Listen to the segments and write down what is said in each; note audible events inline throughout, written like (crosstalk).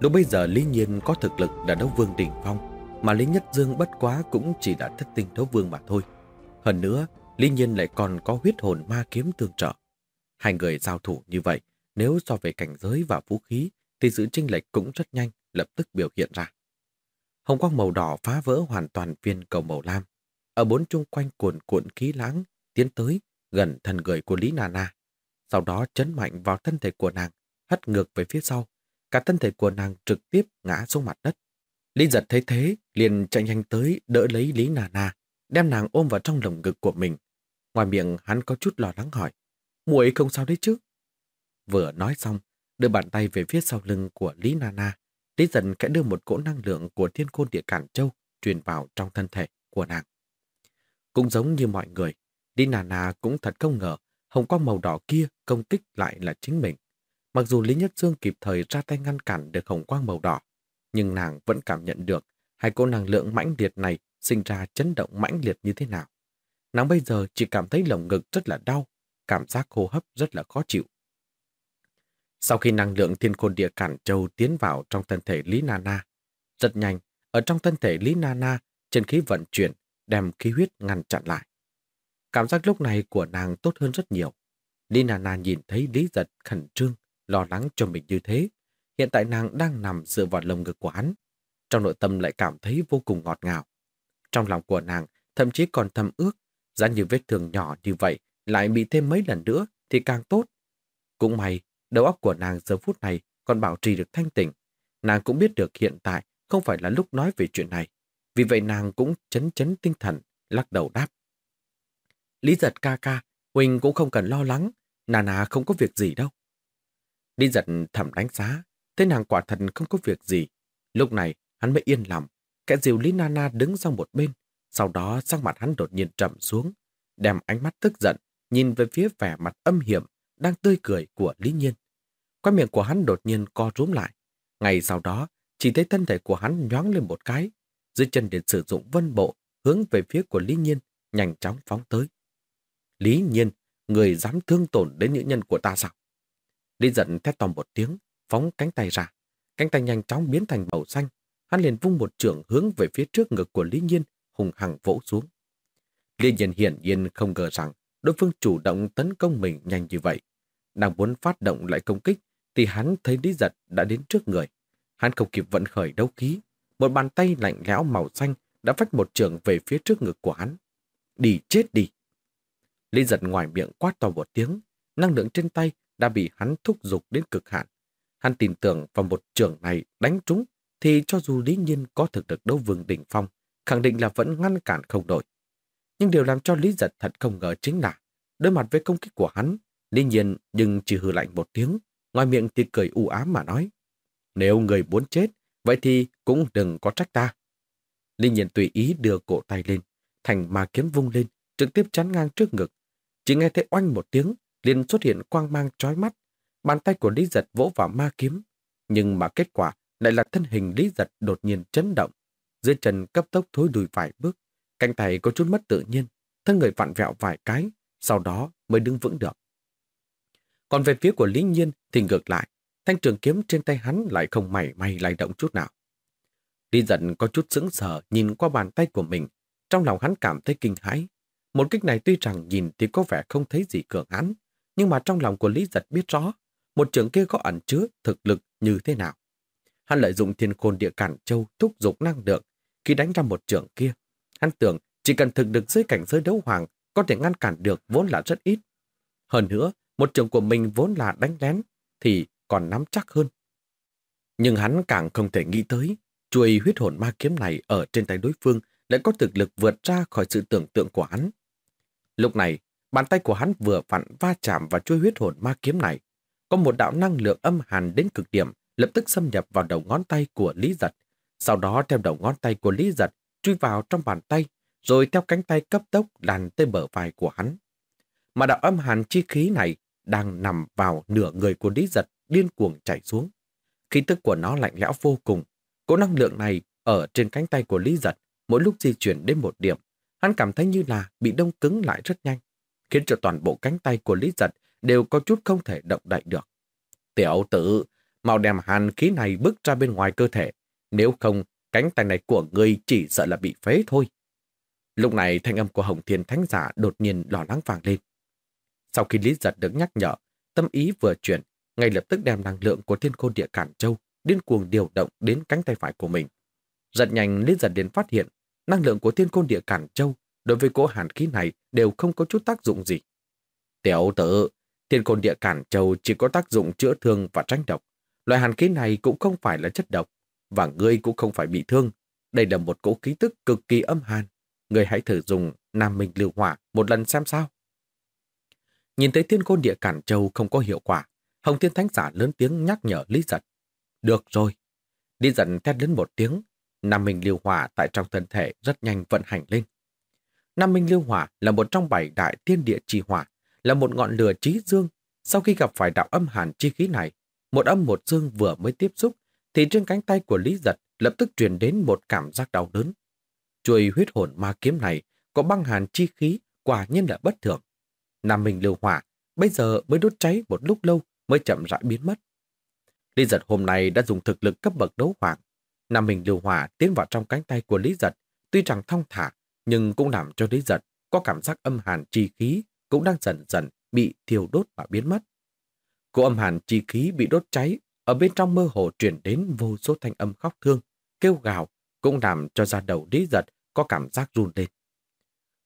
Lúc bây giờ Lý Nhiên có thực lực là đấu vương đỉnh phong, mà Lý Nhất Dương bất quá cũng chỉ là thất tinh đấu vương mà thôi. Hơn nữa, Lý Nhiên lại còn có huyết hồn ma kiếm tương trợ. Hai người giao thủ như vậy, nếu so về cảnh giới và vũ khí, thì sự chênh lệch cũng rất nhanh, lập tức biểu hiện ra. Hồng quang màu đỏ phá vỡ hoàn toàn viên cầu màu lam. Ở bốn chung quanh cuộn cuộn khí lãng, tiến tới, gần thân người của Lý Nana. Sau đó chấn mạnh vào thân thể của nàng, hất ngược về phía sau, cả thân thể của nàng trực tiếp ngã xuống mặt đất. Lý giật thấy thế, liền chạy nhanh tới đỡ lấy Lý Nà Nà, đem nàng ôm vào trong lồng ngực của mình. Ngoài miệng hắn có chút lo lắng hỏi, muội không sao đấy chứ? Vừa nói xong, đưa bàn tay về phía sau lưng của Lý Nà Nà, Lý giật kẽ đưa một cỗ năng lượng của thiên khôn địa cản châu truyền vào trong thân thể của nàng. Cũng giống như mọi người, Lý Nà Nà cũng thật không ngờ hồng quang màu đỏ kia công kích lại là chính mình. Mặc dù Lý Nhất Dương kịp thời ra tay ngăn cản được hồng quang màu đỏ, nhưng nàng vẫn cảm nhận được hai cô năng lượng mãnh liệt này sinh ra chấn động mãnh liệt như thế nào. Nàng bây giờ chỉ cảm thấy lồng ngực rất là đau, cảm giác hô hấp rất là khó chịu. Sau khi năng lượng thiên khôn địa cản châu tiến vào trong thân thể Lý Nana, rất nhanh, ở trong thân thể Lý Nana, chân khí vận chuyển, đem khí huyết ngăn chặn lại. Cảm giác lúc này của nàng tốt hơn rất nhiều. Lý Nana nhìn thấy Lý Giật khẩn trương, lo lắng cho mình như thế. Hiện tại nàng đang nằm dựa vào lồng ngực của hắn. Trong nội tâm lại cảm thấy vô cùng ngọt ngào. Trong lòng của nàng thậm chí còn thầm ước, giá như vết thương nhỏ như vậy lại bị thêm mấy lần nữa thì càng tốt. Cũng may, đầu óc của nàng giờ phút này còn bảo trì được thanh tỉnh. Nàng cũng biết được hiện tại không phải là lúc nói về chuyện này. Vì vậy nàng cũng chấn chấn tinh thần, lắc đầu đáp. Lý giật ca ca, Huỳnh cũng không cần lo lắng, Nà nà không có việc gì đâu. Đi giật thẩm đánh giá, thế nàng quả thật không có việc gì. Lúc này, hắn mới yên lòng. Kẻ dìu Lý Nana đứng sang một bên. Sau đó, sắc mặt hắn đột nhiên trầm xuống, đem ánh mắt tức giận, nhìn về phía vẻ mặt âm hiểm, đang tươi cười của Lý Nhiên. Qua miệng của hắn đột nhiên co rúm lại. Ngày sau đó, chỉ thấy thân thể của hắn nhoáng lên một cái, dưới chân để sử dụng vân bộ, hướng về phía của Lý Nhiên, nhanh chóng phóng tới. Lý Nhiên, người dám thương tổn đến nữ nhân của ta sao? Lý giận thét to một tiếng, phóng cánh tay ra. Cánh tay nhanh chóng biến thành màu xanh. Hắn liền vung một trường hướng về phía trước ngực của Lý Nhiên, hùng hằng vỗ xuống. Lý Nhiên hiển nhiên không ngờ rằng đối phương chủ động tấn công mình nhanh như vậy. Đang muốn phát động lại công kích, thì hắn thấy Lý giật đã đến trước người. Hắn không kịp vận khởi đấu khí. Một bàn tay lạnh lẽo màu xanh đã phách một trường về phía trước ngực của hắn. Đi chết đi! Lý giật ngoài miệng quát to một tiếng, năng lượng trên tay đã bị hắn thúc giục đến cực hạn. Hắn tin tưởng vào một trường này đánh trúng thì cho dù Lý Nhiên có thực lực đấu vương đỉnh phong, khẳng định là vẫn ngăn cản không nổi. Nhưng điều làm cho Lý Giật thật không ngờ chính là đối mặt với công kích của hắn, Lý Nhiên nhưng chỉ hừ lạnh một tiếng, ngoài miệng thì cười u ám mà nói. Nếu người muốn chết, vậy thì cũng đừng có trách ta. Lý Nhiên tùy ý đưa cổ tay lên, thành mà kiếm vung lên, trực tiếp chắn ngang trước ngực. Chỉ nghe thấy oanh một tiếng, liền xuất hiện quang mang chói mắt. Bàn tay của Lý Giật vỗ vào ma kiếm. Nhưng mà kết quả lại là thân hình Lý Giật đột nhiên chấn động. Dưới chân cấp tốc thối đùi vài bước. Cánh tay có chút mất tự nhiên. Thân người vặn vẹo vài cái. Sau đó mới đứng vững được. Còn về phía của Lý Nhiên thì ngược lại. Thanh trường kiếm trên tay hắn lại không mảy may lay động chút nào. Lý giật có chút sững sờ nhìn qua bàn tay của mình. Trong lòng hắn cảm thấy kinh hãi. Một kích này tuy rằng nhìn thì có vẻ không thấy gì cường hắn, nhưng mà trong lòng của Lý Giật biết rõ, một trường kia có ẩn chứa thực lực như thế nào. Hắn lợi dụng thiên khôn địa cản châu thúc dục năng lượng khi đánh ra một trường kia. Hắn tưởng chỉ cần thực được dưới cảnh giới đấu hoàng có thể ngăn cản được vốn là rất ít. Hơn nữa, một trường của mình vốn là đánh lén thì còn nắm chắc hơn. Nhưng hắn càng không thể nghĩ tới chuôi huyết hồn ma kiếm này ở trên tay đối phương lại có thực lực vượt ra khỏi sự tưởng tượng của hắn. Lúc này, Bàn tay của hắn vừa vặn va chạm vào chuôi huyết hồn ma kiếm này. Có một đạo năng lượng âm hàn đến cực điểm, lập tức xâm nhập vào đầu ngón tay của Lý Giật. Sau đó theo đầu ngón tay của Lý Giật chui vào trong bàn tay, rồi theo cánh tay cấp tốc đàn tới bờ vai của hắn. Mà đạo âm hàn chi khí này đang nằm vào nửa người của Lý Giật điên cuồng chảy xuống. Khí tức của nó lạnh lẽo vô cùng. Cỗ năng lượng này ở trên cánh tay của Lý Giật mỗi lúc di chuyển đến một điểm. Hắn cảm thấy như là bị đông cứng lại rất nhanh, khiến cho toàn bộ cánh tay của Lý Giật đều có chút không thể động đậy được. Tiểu tử, mau đem hàn khí này bước ra bên ngoài cơ thể. Nếu không, cánh tay này của ngươi chỉ sợ là bị phế thôi. Lúc này thanh âm của Hồng Thiên Thánh Giả đột nhiên lo lắng vàng lên. Sau khi Lý Giật được nhắc nhở, tâm ý vừa chuyển, ngay lập tức đem năng lượng của thiên khôn địa Cản Châu điên cuồng điều động đến cánh tay phải của mình. Rất nhanh Lý Giật đến phát hiện, năng lượng của thiên khôn địa Cản Châu đối với cỗ hàn khí này đều không có chút tác dụng gì. Tiểu tử, thiên côn địa Cản Châu chỉ có tác dụng chữa thương và tránh độc. Loại hàn khí này cũng không phải là chất độc, và ngươi cũng không phải bị thương. Đây là một cỗ khí tức cực kỳ âm hàn. Ngươi hãy thử dùng Nam Minh Lưu Hỏa một lần xem sao. Nhìn thấy thiên côn địa cản châu không có hiệu quả, Hồng Thiên Thánh Giả lớn tiếng nhắc nhở Lý Giật. Được rồi. Lý Giật thét lớn một tiếng. Nam Minh Lưu Hỏa tại trong thân thể rất nhanh vận hành lên. Nam Minh Lưu Hỏa là một trong bảy đại thiên địa trì hỏa, là một ngọn lửa trí dương. Sau khi gặp phải đạo âm hàn chi khí này, một âm một dương vừa mới tiếp xúc, thì trên cánh tay của Lý Giật lập tức truyền đến một cảm giác đau đớn. Chuôi huyết hồn ma kiếm này có băng hàn chi khí quả nhiên là bất thường. Nam Minh lưu hỏa, bây giờ mới đốt cháy một lúc lâu mới chậm rãi biến mất. Lý giật hôm nay đã dùng thực lực cấp bậc đấu hoàng. Nam Minh lưu hỏa tiến vào trong cánh tay của Lý giật, tuy rằng thong thả, nhưng cũng làm cho Lý giật có cảm giác âm hàn chi khí cũng đang dần dần bị thiêu đốt và biến mất. Cô âm hàn chi khí bị đốt cháy, ở bên trong mơ hồ truyền đến vô số thanh âm khóc thương, kêu gào, cũng làm cho da đầu Lý giật có cảm giác run lên.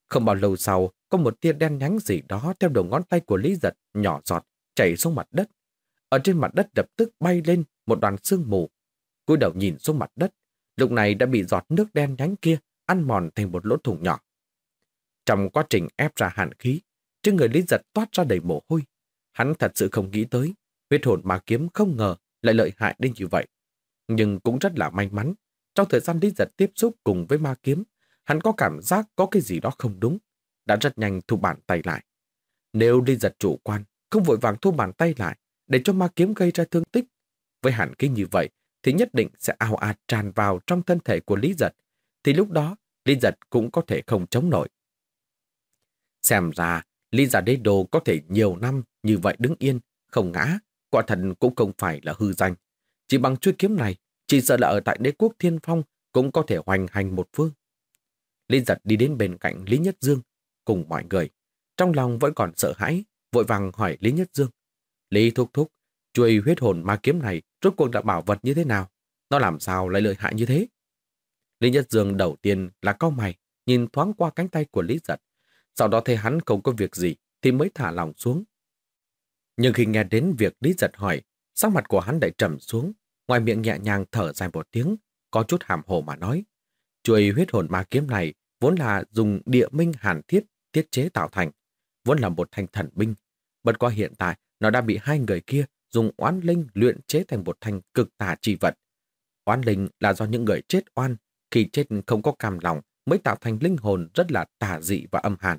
Không bao lâu sau, có một tia đen nhánh gì đó theo đầu ngón tay của Lý Giật nhỏ giọt, chảy xuống mặt đất. Ở trên mặt đất lập tức bay lên một đoàn sương mù. cúi đầu nhìn xuống mặt đất, lúc này đã bị giọt nước đen nhánh kia ăn mòn thành một lỗ thủng nhỏ. Trong quá trình ép ra hàn khí, trên người Lý Giật toát ra đầy mồ hôi. Hắn thật sự không nghĩ tới, huyết hồn ma kiếm không ngờ lại lợi hại đến như vậy. Nhưng cũng rất là may mắn, trong thời gian Lý Giật tiếp xúc cùng với ma kiếm, hắn có cảm giác có cái gì đó không đúng, đã rất nhanh thu bàn tay lại. Nếu đi giật chủ quan, không vội vàng thu bàn tay lại để cho ma kiếm gây ra thương tích, với hàn khí như vậy thì nhất định sẽ ao ạt tràn vào trong thân thể của Lý Giật, thì lúc đó Lý Giật cũng có thể không chống nổi. Xem ra, Lý Giả Đế Đồ có thể nhiều năm như vậy đứng yên, không ngã, quả thần cũng không phải là hư danh. Chỉ bằng chuôi kiếm này, chỉ sợ là ở tại đế quốc thiên phong cũng có thể hoành hành một phương. Lý giật đi đến bên cạnh Lý Nhất Dương, cùng mọi người. Trong lòng vẫn còn sợ hãi, vội vàng hỏi Lý Nhất Dương. Lý thúc thúc, chuôi huyết hồn ma kiếm này rốt cuộc là bảo vật như thế nào? Nó làm sao lại lợi hại như thế? Lý Nhất Dương đầu tiên là cau mày, nhìn thoáng qua cánh tay của Lý Giật. Sau đó thấy hắn không có việc gì thì mới thả lòng xuống. Nhưng khi nghe đến việc Lý Giật hỏi, sắc mặt của hắn lại trầm xuống, ngoài miệng nhẹ nhàng thở dài một tiếng, có chút hàm hồ mà nói. Chuôi huyết hồn ma kiếm này vốn là dùng địa minh hàn thiết thiết chế tạo thành, vốn là một thanh thần binh. Bất qua hiện tại, nó đã bị hai người kia dùng oán linh luyện chế thành một thanh cực tà chi vật. Oán linh là do những người chết oan, khi chết không có cam lòng mới tạo thành linh hồn rất là tà dị và âm hàn.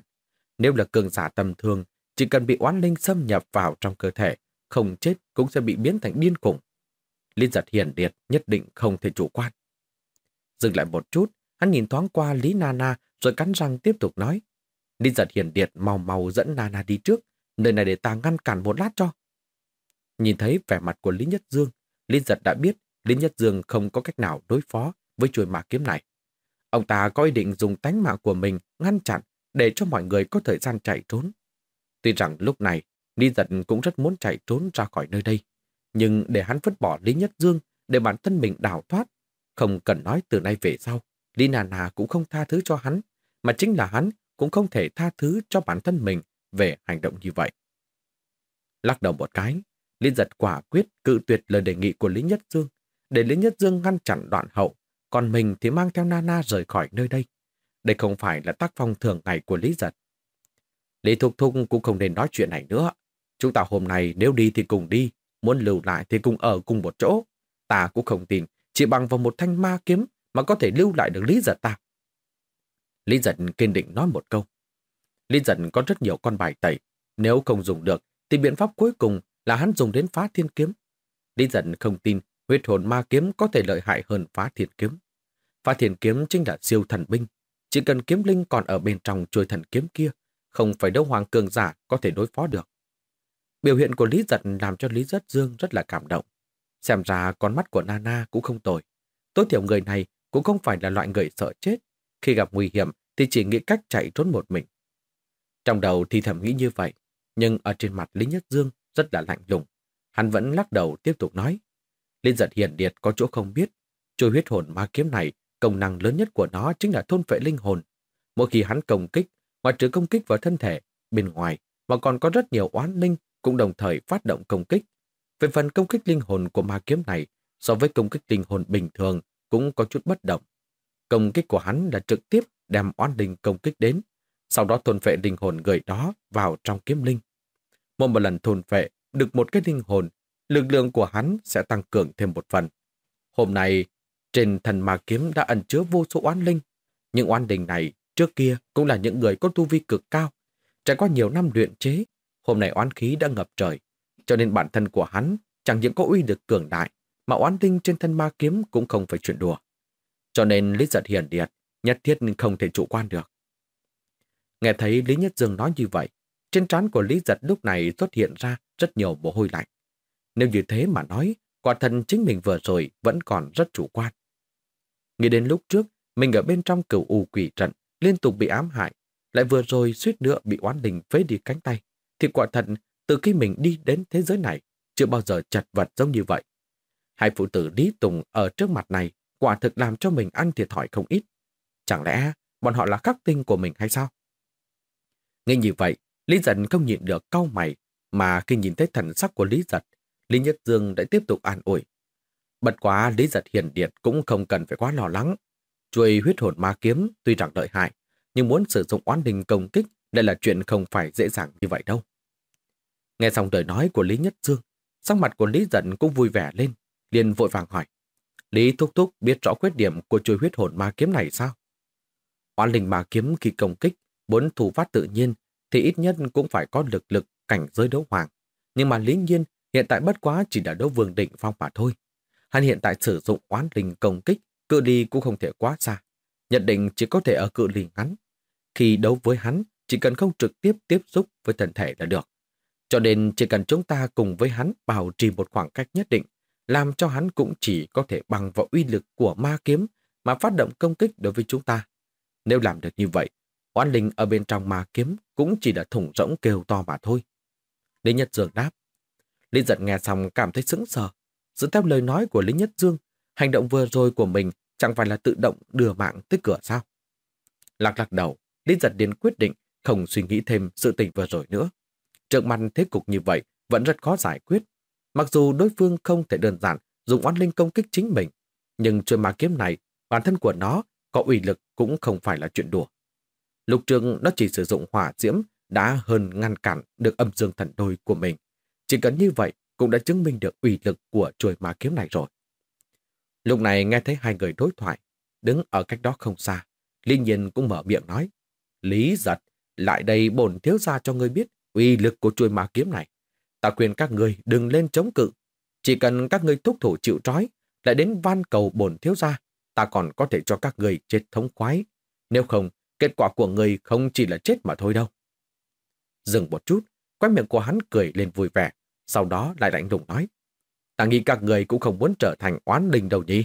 Nếu là cường giả tầm thường, chỉ cần bị oán linh xâm nhập vào trong cơ thể, không chết cũng sẽ bị biến thành điên khủng. linh giật hiển điệt nhất định không thể chủ quan. Dừng lại một chút, hắn nhìn thoáng qua Lý Nana rồi cắn răng tiếp tục nói. Lý giật hiển điệt mau mau dẫn Nana đi trước, nơi này để ta ngăn cản một lát cho. Nhìn thấy vẻ mặt của Lý Nhất Dương, Lý giật đã biết Lý Nhất Dương không có cách nào đối phó với chuôi mạ kiếm này. Ông ta có ý định dùng tánh mạng của mình ngăn chặn để cho mọi người có thời gian chạy trốn. Tuy rằng lúc này, Ni giật cũng rất muốn chạy trốn ra khỏi nơi đây, nhưng để hắn vứt bỏ Lý Nhất Dương để bản thân mình đào thoát, không cần nói từ nay về sau, Lý nà cũng không tha thứ cho hắn, mà chính là hắn cũng không thể tha thứ cho bản thân mình về hành động như vậy. Lắc đầu một cái, Lý giật quả quyết cự tuyệt lời đề nghị của Lý Nhất Dương, để Lý Nhất Dương ngăn chặn đoạn hậu, còn mình thì mang theo Nana rời khỏi nơi đây. Đây không phải là tác phong thường ngày của Lý giật. Lý Thục Thục cũng không nên nói chuyện này nữa. Chúng ta hôm nay nếu đi thì cùng đi, muốn lưu lại thì cùng ở cùng một chỗ. Ta cũng không tin, chỉ bằng vào một thanh ma kiếm mà có thể lưu lại được Lý Giật ta. Lý Giật kiên định nói một câu. Lý Giật có rất nhiều con bài tẩy. Nếu không dùng được, thì biện pháp cuối cùng là hắn dùng đến phá thiên kiếm. Lý Giật không tin huyết hồn ma kiếm có thể lợi hại hơn phá thiên kiếm. Phá thiền kiếm chính là siêu thần binh. Chỉ cần kiếm linh còn ở bên trong chuôi thần kiếm kia, không phải đấu hoàng cường giả có thể đối phó được. Biểu hiện của Lý Giật làm cho Lý Giật Dương rất là cảm động. Xem ra con mắt của Nana cũng không tồi. Tối thiểu người này cũng không phải là loại người sợ chết. Khi gặp nguy hiểm thì chỉ nghĩ cách chạy trốn một mình. Trong đầu thì thầm nghĩ như vậy, nhưng ở trên mặt Lý Nhất Dương rất là lạnh lùng. Hắn vẫn lắc đầu tiếp tục nói. Lý giật hiền điệt có chỗ không biết. Trôi huyết hồn ma kiếm này, công năng lớn nhất của nó chính là thôn phệ linh hồn. Mỗi khi hắn công kích, ngoài trừ công kích vào thân thể, bên ngoài, mà còn có rất nhiều oán linh cũng đồng thời phát động công kích. Về phần công kích linh hồn của ma kiếm này, so với công kích linh hồn bình thường cũng có chút bất động. Công kích của hắn là trực tiếp đem oán linh công kích đến, sau đó thôn phệ linh hồn người đó vào trong kiếm linh. Một một lần thôn phệ được một cái linh hồn, lực lượng của hắn sẽ tăng cường thêm một phần. Hôm nay, trên thần ma kiếm đã ẩn chứa vô số oán linh. Những oán đình này trước kia cũng là những người có tu vi cực cao. Trải qua nhiều năm luyện chế, hôm nay oán khí đã ngập trời. Cho nên bản thân của hắn chẳng những có uy lực cường đại, mà oán linh trên thân ma kiếm cũng không phải chuyện đùa. Cho nên Lý Giật Hiền Điệt nhất thiết không thể chủ quan được. Nghe thấy Lý Nhất Dương nói như vậy, trên trán của Lý Giật lúc này xuất hiện ra rất nhiều mồ hôi lạnh. Nếu như thế mà nói, quả thần chính mình vừa rồi vẫn còn rất chủ quan. Nghĩ đến lúc trước, mình ở bên trong cửu u quỷ trận, liên tục bị ám hại, lại vừa rồi suýt nữa bị oán đình phế đi cánh tay, thì quả thật từ khi mình đi đến thế giới này, chưa bao giờ chật vật giống như vậy. Hai phụ tử Lý Tùng ở trước mặt này quả thực làm cho mình ăn thiệt thòi không ít. Chẳng lẽ bọn họ là khắc tinh của mình hay sao? Nghe như vậy, Lý Giật không nhịn được cau mày, mà khi nhìn thấy thần sắc của Lý Giật, Lý Nhất Dương đã tiếp tục an ủi. Bật quá Lý Giật hiền Điện cũng không cần phải quá lo lắng. Chuôi huyết hồn ma kiếm tuy rằng lợi hại, nhưng muốn sử dụng oán đình công kích đây là chuyện không phải dễ dàng như vậy đâu. Nghe xong lời nói của Lý Nhất Dương, sắc mặt của Lý Giật cũng vui vẻ lên, liền vội vàng hỏi. Lý Thúc Thúc biết rõ khuyết điểm của chuôi huyết hồn ma kiếm này sao? Oán linh ma kiếm khi công kích, muốn thủ phát tự nhiên thì ít nhất cũng phải có lực lực cảnh giới đấu hoàng. Nhưng mà Lý Nhiên hiện tại bất quá chỉ là đấu vương định phong mà thôi. Hắn hiện tại sử dụng oán linh công kích, cự ly cũng không thể quá xa. Nhận định chỉ có thể ở cự ly ngắn. Khi đấu với hắn, chỉ cần không trực tiếp tiếp xúc với thân thể là được. Cho nên chỉ cần chúng ta cùng với hắn bảo trì một khoảng cách nhất định, làm cho hắn cũng chỉ có thể bằng vào uy lực của ma kiếm mà phát động công kích đối với chúng ta. Nếu làm được như vậy, oán linh ở bên trong ma kiếm cũng chỉ là thủng rỗng kêu to mà thôi. Lý nhật dường đáp. Lý giật nghe xong cảm thấy sững sờ. Dựa theo lời nói của Lý Nhất Dương, hành động vừa rồi của mình chẳng phải là tự động đưa mạng tới cửa sao? Lạc lạc đầu, Lý giật đến quyết định không suy nghĩ thêm sự tình vừa rồi nữa. Trước mặt thế cục như vậy vẫn rất khó giải quyết. Mặc dù đối phương không thể đơn giản dùng oan linh công kích chính mình, nhưng chuôi ma kiếm này, bản thân của nó có uy lực cũng không phải là chuyện đùa. Lục trường nó chỉ sử dụng hỏa diễm đã hơn ngăn cản được âm dương thần đôi của mình. Chỉ cần như vậy cũng đã chứng minh được uy lực của chuôi ma kiếm này rồi. Lúc này nghe thấy hai người đối thoại, đứng ở cách đó không xa, Linh Nhiên cũng mở miệng nói, Lý giật, lại đây bổn thiếu gia cho ngươi biết uy lực của chuôi ma kiếm này. Ta khuyên các ngươi đừng lên chống cự. Chỉ cần các ngươi thúc thủ chịu trói, lại đến van cầu bổn thiếu gia, ta còn có thể cho các ngươi chết thống khoái. Nếu không, kết quả của ngươi không chỉ là chết mà thôi đâu. Dừng một chút, quay miệng của hắn cười lên vui vẻ, sau đó lại lạnh lùng nói. Ta nghĩ các người cũng không muốn trở thành oán đình đâu nhỉ.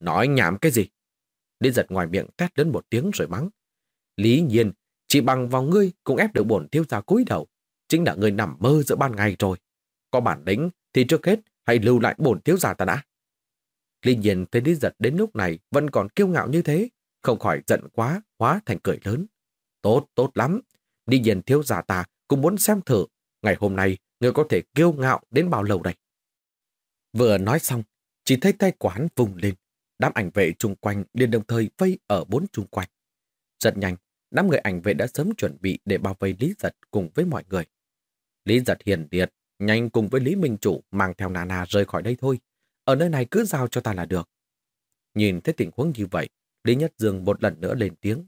Nói nhảm cái gì? Lý giật ngoài miệng tét đến một tiếng rồi mắng. Lý nhiên, chỉ bằng vào ngươi cũng ép được bổn thiếu gia cúi đầu. Chính là ngươi nằm mơ giữa ban ngày rồi. Có bản lĩnh thì trước hết hãy lưu lại bổn thiếu gia ta đã. Lý nhiên thấy Lý giật đến lúc này vẫn còn kiêu ngạo như thế, không khỏi giận quá, hóa thành cười lớn. Tốt, tốt lắm. Lý nhiên thiếu gia ta cũng muốn xem thử ngày hôm nay người có thể kiêu ngạo đến bao lâu đây. Vừa nói xong, chỉ thấy tay quán vùng lên. Đám ảnh vệ chung quanh liền đồng thời vây ở bốn chung quanh. Rất nhanh, đám người ảnh vệ đã sớm chuẩn bị để bao vây Lý Giật cùng với mọi người. Lý Giật hiền điệt, nhanh cùng với Lý Minh Chủ mang theo Nana rời khỏi đây thôi. Ở nơi này cứ giao cho ta là được. Nhìn thấy tình huống như vậy, Lý Nhất Dương một lần nữa lên tiếng.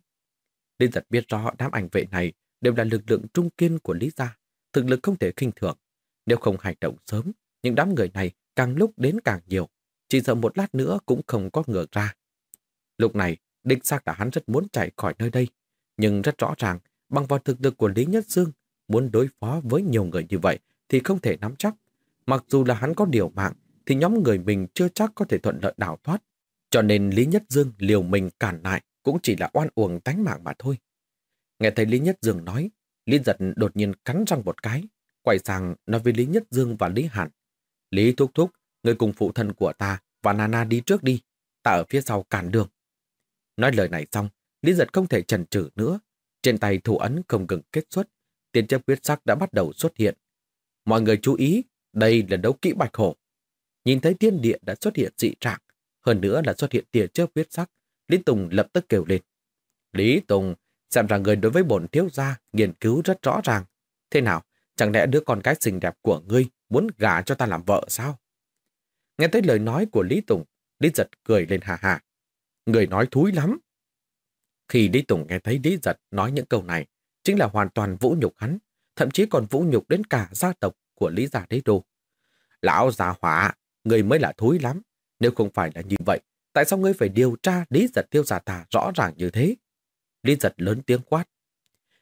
Lý Giật biết rõ đám ảnh vệ này đều là lực lượng trung kiên của Lý Gia, thực lực không thể khinh thường. Nếu không hành động sớm, những đám người này càng lúc đến càng nhiều, chỉ sợ một lát nữa cũng không có ngược ra. Lúc này, đích xác là hắn rất muốn chạy khỏi nơi đây, nhưng rất rõ ràng, bằng vào thực lực của Lý Nhất Dương, muốn đối phó với nhiều người như vậy thì không thể nắm chắc. Mặc dù là hắn có điều mạng, thì nhóm người mình chưa chắc có thể thuận lợi đào thoát. Cho nên Lý Nhất Dương liều mình cản lại cũng chỉ là oan uổng tánh mạng mà thôi. Nghe thấy Lý Nhất Dương nói, Lý Giật đột nhiên cắn răng một cái, quay sang nói với Lý Nhất Dương và Lý Hàn. Lý Thúc Thúc, người cùng phụ thân của ta và Nana đi trước đi, ta ở phía sau cản đường. Nói lời này xong, Lý Giật không thể chần chừ nữa. Trên tay thủ ấn không ngừng kết xuất, tiền chấp huyết sắc đã bắt đầu xuất hiện. Mọi người chú ý, đây là đấu kỹ bạch hổ. Nhìn thấy thiên địa đã xuất hiện dị trạng, hơn nữa là xuất hiện tia chớp huyết sắc, Lý Tùng lập tức kêu lên. Lý Tùng, xem ra người đối với bổn thiếu gia nghiên cứu rất rõ ràng. Thế nào, chẳng lẽ đứa con gái xinh đẹp của ngươi muốn gả cho ta làm vợ sao? Nghe thấy lời nói của Lý Tùng, Lý Giật cười lên hà hà. Người nói thúi lắm. Khi Lý Tùng nghe thấy Lý Giật nói những câu này, chính là hoàn toàn vũ nhục hắn, thậm chí còn vũ nhục đến cả gia tộc của Lý Gia Đế Đô. Lão già hỏa, người mới là thúi lắm. Nếu không phải là như vậy, tại sao ngươi phải điều tra Lý Giật tiêu giả tà rõ ràng như thế? Lý Giật lớn tiếng quát.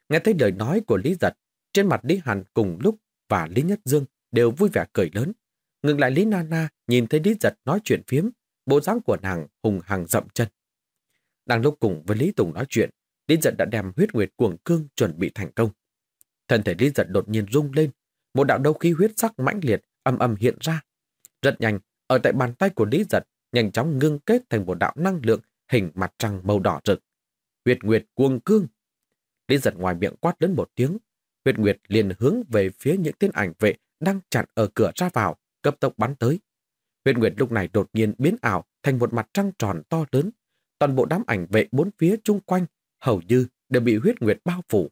Nghe thấy lời nói của Lý Giật, trên mặt Lý Hàn cùng lúc và Lý Nhất Dương đều vui vẻ cười lớn. Ngừng lại Lý Nana nhìn thấy Lý Giật nói chuyện phiếm, bộ dáng của nàng hùng hàng dậm chân. Đang lúc cùng với Lý Tùng nói chuyện, Lý Giật đã đem huyết nguyệt cuồng cương chuẩn bị thành công. Thân thể Lý Giật đột nhiên rung lên, một đạo đấu khí huyết sắc mãnh liệt âm âm hiện ra. Rất nhanh, ở tại bàn tay của Lý Giật nhanh chóng ngưng kết thành một đạo năng lượng hình mặt trăng màu đỏ rực. Huyệt Nguyệt cuồng cương. Lý Giật ngoài miệng quát lớn một tiếng, Huyệt Nguyệt liền hướng về phía những tên ảnh vệ đang chặn ở cửa ra vào, cấp tốc bắn tới. Huyệt Nguyệt lúc này đột nhiên biến ảo thành một mặt trăng tròn to lớn. Toàn bộ đám ảnh vệ bốn phía chung quanh hầu như đều bị huyết nguyệt bao phủ.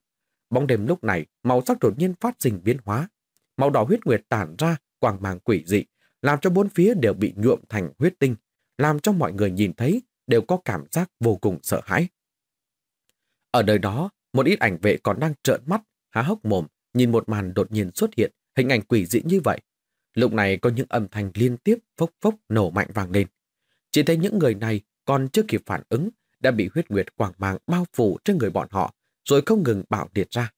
Bóng đêm lúc này, màu sắc đột nhiên phát sinh biến hóa. Màu đỏ huyết nguyệt tản ra, quang màng quỷ dị, làm cho bốn phía đều bị nhuộm thành huyết tinh, làm cho mọi người nhìn thấy đều có cảm giác vô cùng sợ hãi. Ở đời đó, một ít ảnh vệ còn đang trợn mắt, há hốc mồm, nhìn một màn đột nhiên xuất hiện, hình ảnh quỷ dị như vậy. Lúc này có những âm thanh liên tiếp phốc phốc nổ mạnh vang lên. Chỉ thấy những người này còn chưa kịp phản ứng đã bị huyết nguyệt quảng màng bao phủ trên người bọn họ, rồi không ngừng bạo liệt ra.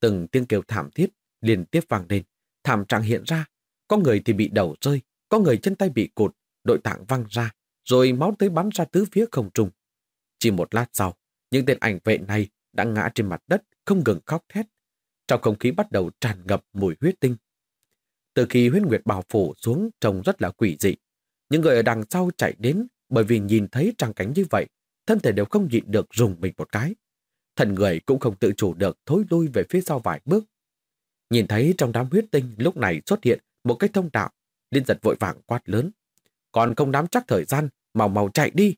Từng tiếng kêu thảm thiết liên tiếp vang lên, thảm trạng hiện ra, có người thì bị đầu rơi, có người chân tay bị cụt, đội tạng văng ra, rồi máu tươi bắn ra tứ phía không trung. Chỉ một lát sau, những tên ảnh vệ này đã ngã trên mặt đất, không ngừng khóc thét. Trong không khí bắt đầu tràn ngập mùi huyết tinh. Từ khi huyết nguyệt bào phủ xuống trông rất là quỷ dị, những người ở đằng sau chạy đến bởi vì nhìn thấy trang cảnh như vậy, thân thể đều không nhịn được rùng mình một cái. Thần người cũng không tự chủ được thối lui về phía sau vài bước. Nhìn thấy trong đám huyết tinh lúc này xuất hiện một cái thông đạo, liên giật vội vàng quát lớn. Còn không nắm chắc thời gian, mau mau chạy đi.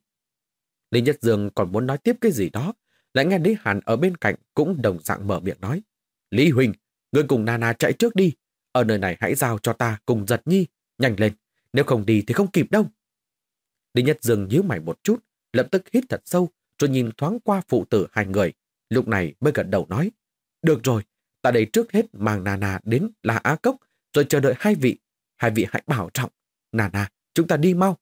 Lý Nhất Dương còn muốn nói tiếp cái gì đó, lại nghe Lý Hàn ở bên cạnh cũng đồng dạng mở miệng nói. Lý Huỳnh, ngươi cùng Nana chạy trước đi. Ở nơi này hãy giao cho ta cùng giật nhi. Nhanh lên, nếu không đi thì không kịp đâu. Lý Nhất Dương nhíu mày một chút, lập tức hít thật sâu, rồi nhìn thoáng qua phụ tử hai người. Lúc này mới gật đầu nói. Được rồi, ta đây trước hết mang Nana đến là Á Cốc, rồi chờ đợi hai vị. Hai vị hãy bảo trọng. Nana, chúng ta đi mau.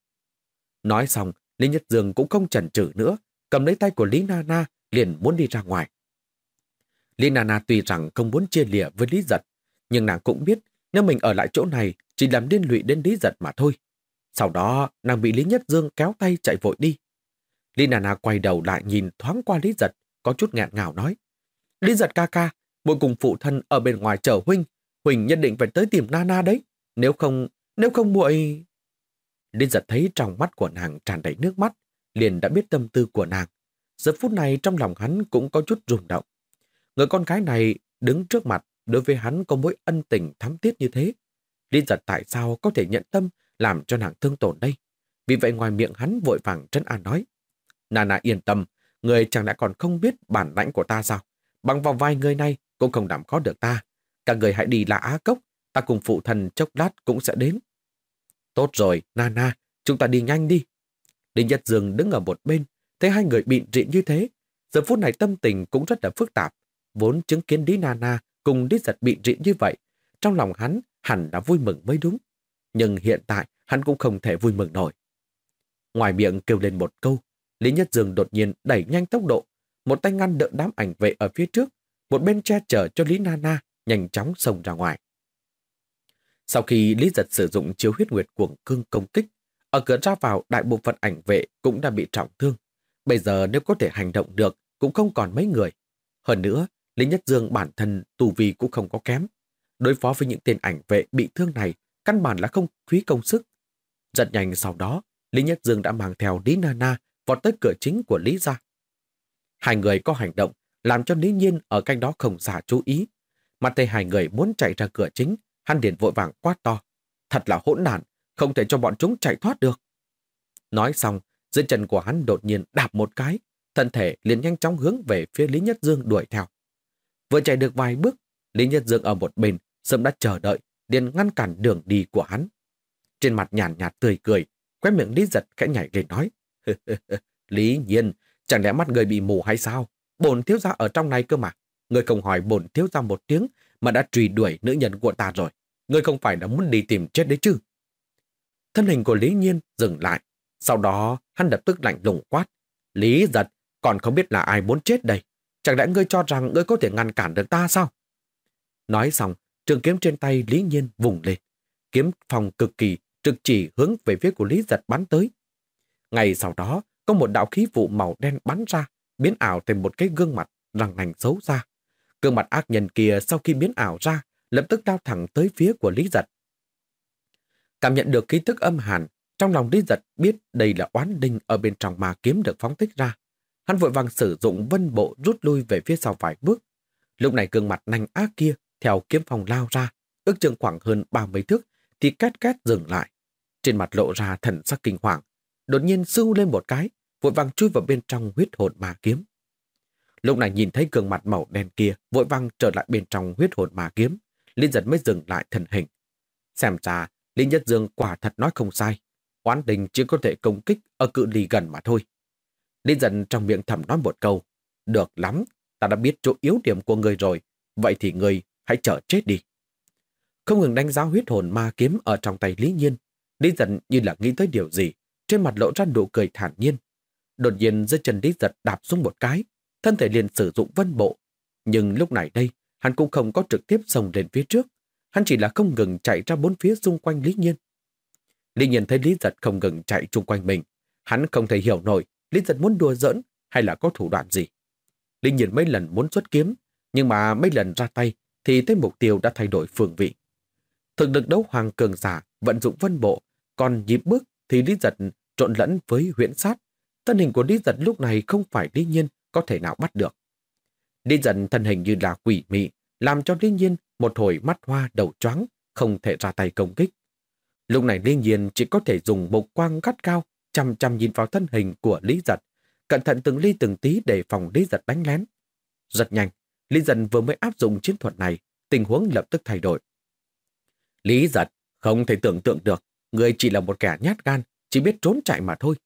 Nói xong, Lý Nhất Dương cũng không chần chừ nữa, cầm lấy tay của Lý Nana, liền muốn đi ra ngoài. Lý Nana tuy rằng không muốn chia lìa với Lý Giật, nhưng nàng cũng biết nếu mình ở lại chỗ này chỉ làm liên lụy đến Lý Giật mà thôi. Sau đó, nàng bị Lý Nhất Dương kéo tay chạy vội đi. Lý Nana quay đầu lại nhìn thoáng qua Lý Giật, có chút ngạn ngào nói. Lý Giật ca ca, muội cùng phụ thân ở bên ngoài chờ Huynh. Huynh nhất định phải tới tìm Nana đấy. Nếu không, nếu không muội... Lý Giật thấy trong mắt của nàng tràn đầy nước mắt, liền đã biết tâm tư của nàng. Giờ phút này trong lòng hắn cũng có chút rung động. Người con gái này đứng trước mặt đối với hắn có mối ân tình thắm thiết như thế. Lý giật tại sao có thể nhận tâm làm cho nàng thương tổn đây? Vì vậy ngoài miệng hắn vội vàng trấn an nói. Nana yên tâm, Người chẳng đã còn không biết bản lãnh của ta sao? Bằng vào vài người này cũng không đảm khó được ta. Các người hãy đi là Á Cốc, ta cùng phụ thần chốc lát cũng sẽ đến. Tốt rồi, Nana, chúng ta đi nhanh đi. Đinh Nhật Dương đứng ở một bên, thấy hai người bị rịn như thế. Giờ phút này tâm tình cũng rất là phức tạp. Vốn chứng kiến Lý Nana cùng Lý Giật bị rịn như vậy. Trong lòng hắn hẳn đã vui mừng mới đúng. Nhưng hiện tại hắn cũng không thể vui mừng nổi. Ngoài miệng kêu lên một câu, Lý Nhất Dương đột nhiên đẩy nhanh tốc độ, một tay ngăn đỡ đám ảnh vệ ở phía trước, một bên che chở cho Lý Nana nhanh chóng xông ra ngoài. Sau khi Lý Giật sử dụng chiếu huyết nguyệt cuồng cương công kích, ở cửa ra vào đại bộ phận ảnh vệ cũng đã bị trọng thương. Bây giờ nếu có thể hành động được cũng không còn mấy người. Hơn nữa, Lý Nhất Dương bản thân tù vi cũng không có kém. Đối phó với những tên ảnh vệ bị thương này, căn bản là không phí công sức. Rất nhanh sau đó, Lý Nhất Dương đã mang theo Lý Nana vọt tới cửa chính của Lý gia. Hai người có hành động, làm cho Lý Nhiên ở cạnh đó không xả chú ý. Mặt thấy hai người muốn chạy ra cửa chính, hắn liền vội vàng quát to. Thật là hỗn nạn, không thể cho bọn chúng chạy thoát được. Nói xong, dưới chân của hắn đột nhiên đạp một cái, thân thể liền nhanh chóng hướng về phía Lý Nhất Dương đuổi theo. Vừa chạy được vài bước, Lý Nhất Dương ở một bên, sớm đã chờ đợi, liền ngăn cản đường đi của hắn. Trên mặt nhàn nhạt, nhạt tươi cười, quét miệng Lý Giật khẽ nhảy lên nói. (laughs) Lý nhiên, chẳng lẽ mắt người bị mù hay sao? Bồn thiếu gia ở trong này cơ mà. Người không hỏi bồn thiếu gia một tiếng mà đã truy đuổi nữ nhân của ta rồi. Ngươi không phải đã muốn đi tìm chết đấy chứ? Thân hình của Lý Nhiên dừng lại. Sau đó, hắn lập tức lạnh lùng quát. Lý giật, còn không biết là ai muốn chết đây. Chẳng lẽ ngươi cho rằng ngươi có thể ngăn cản được ta sao? Nói xong, trường kiếm trên tay Lý Nhiên vùng lên. Kiếm phòng cực kỳ trực chỉ hướng về phía của Lý giật bắn tới. Ngay sau đó, có một đạo khí vụ màu đen bắn ra, biến ảo thành một cái gương mặt răng nành xấu xa. Cương mặt ác nhân kia sau khi biến ảo ra, lập tức lao thẳng tới phía của Lý Giật. Cảm nhận được khí tức âm hàn, trong lòng Lý Giật biết đây là oán đinh ở bên trong mà kiếm được phóng thích ra. Hắn vội vàng sử dụng vân bộ rút lui về phía sau vài bước. Lúc này gương mặt nanh ác kia theo kiếm phòng lao ra, ước chừng khoảng hơn 30 thước, thì két két dừng lại. Trên mặt lộ ra thần sắc kinh hoàng, đột nhiên sưu lên một cái, vội vàng chui vào bên trong huyết hồn mà kiếm. Lúc này nhìn thấy gương mặt màu đen kia, vội văng trở lại bên trong huyết hồn ma kiếm, liên giật mới dừng lại thần hình. Xem ra, Lý Nhất Dương quả thật nói không sai. Oán đình chỉ có thể công kích ở cự ly gần mà thôi. Lý dần trong miệng thầm nói một câu. Được lắm, ta đã biết chỗ yếu điểm của người rồi. Vậy thì người hãy chờ chết đi. Không ngừng đánh giá huyết hồn ma kiếm ở trong tay Lý Nhiên. Lý dần như là nghĩ tới điều gì. Trên mặt lộ ra nụ cười thản nhiên. Đột nhiên dưới chân Lý giật đạp xuống một cái. Thân thể liền sử dụng vân bộ. Nhưng lúc này đây, hắn cũng không có trực tiếp xông lên phía trước. Hắn chỉ là không ngừng chạy ra bốn phía xung quanh Lý Nhiên. Lý Nhiên thấy Lý Giật không ngừng chạy chung quanh mình. Hắn không thể hiểu nổi Lý Giật muốn đùa giỡn hay là có thủ đoạn gì. Lý Nhiên mấy lần muốn xuất kiếm, nhưng mà mấy lần ra tay thì thấy mục tiêu đã thay đổi phương vị. Thực lực đấu hoàng cường giả vận dụng vân bộ, còn nhịp bước thì Lý Giật trộn lẫn với huyễn sát. Thân hình của Lý Giật lúc này không phải Lý Nhiên có thể nào bắt được. Lý dần thân hình như là quỷ mị, làm cho Lý Nhiên một hồi mắt hoa đầu choáng, không thể ra tay công kích. Lúc này Lý Nhiên chỉ có thể dùng một quang gắt cao, chăm chăm nhìn vào thân hình của Lý Giật, cẩn thận từng ly từng tí để phòng Lý Giật đánh lén. Rất nhanh, Lý Giật vừa mới áp dụng chiến thuật này, tình huống lập tức thay đổi. Lý Giật không thể tưởng tượng được, người chỉ là một kẻ nhát gan, chỉ biết trốn chạy mà thôi.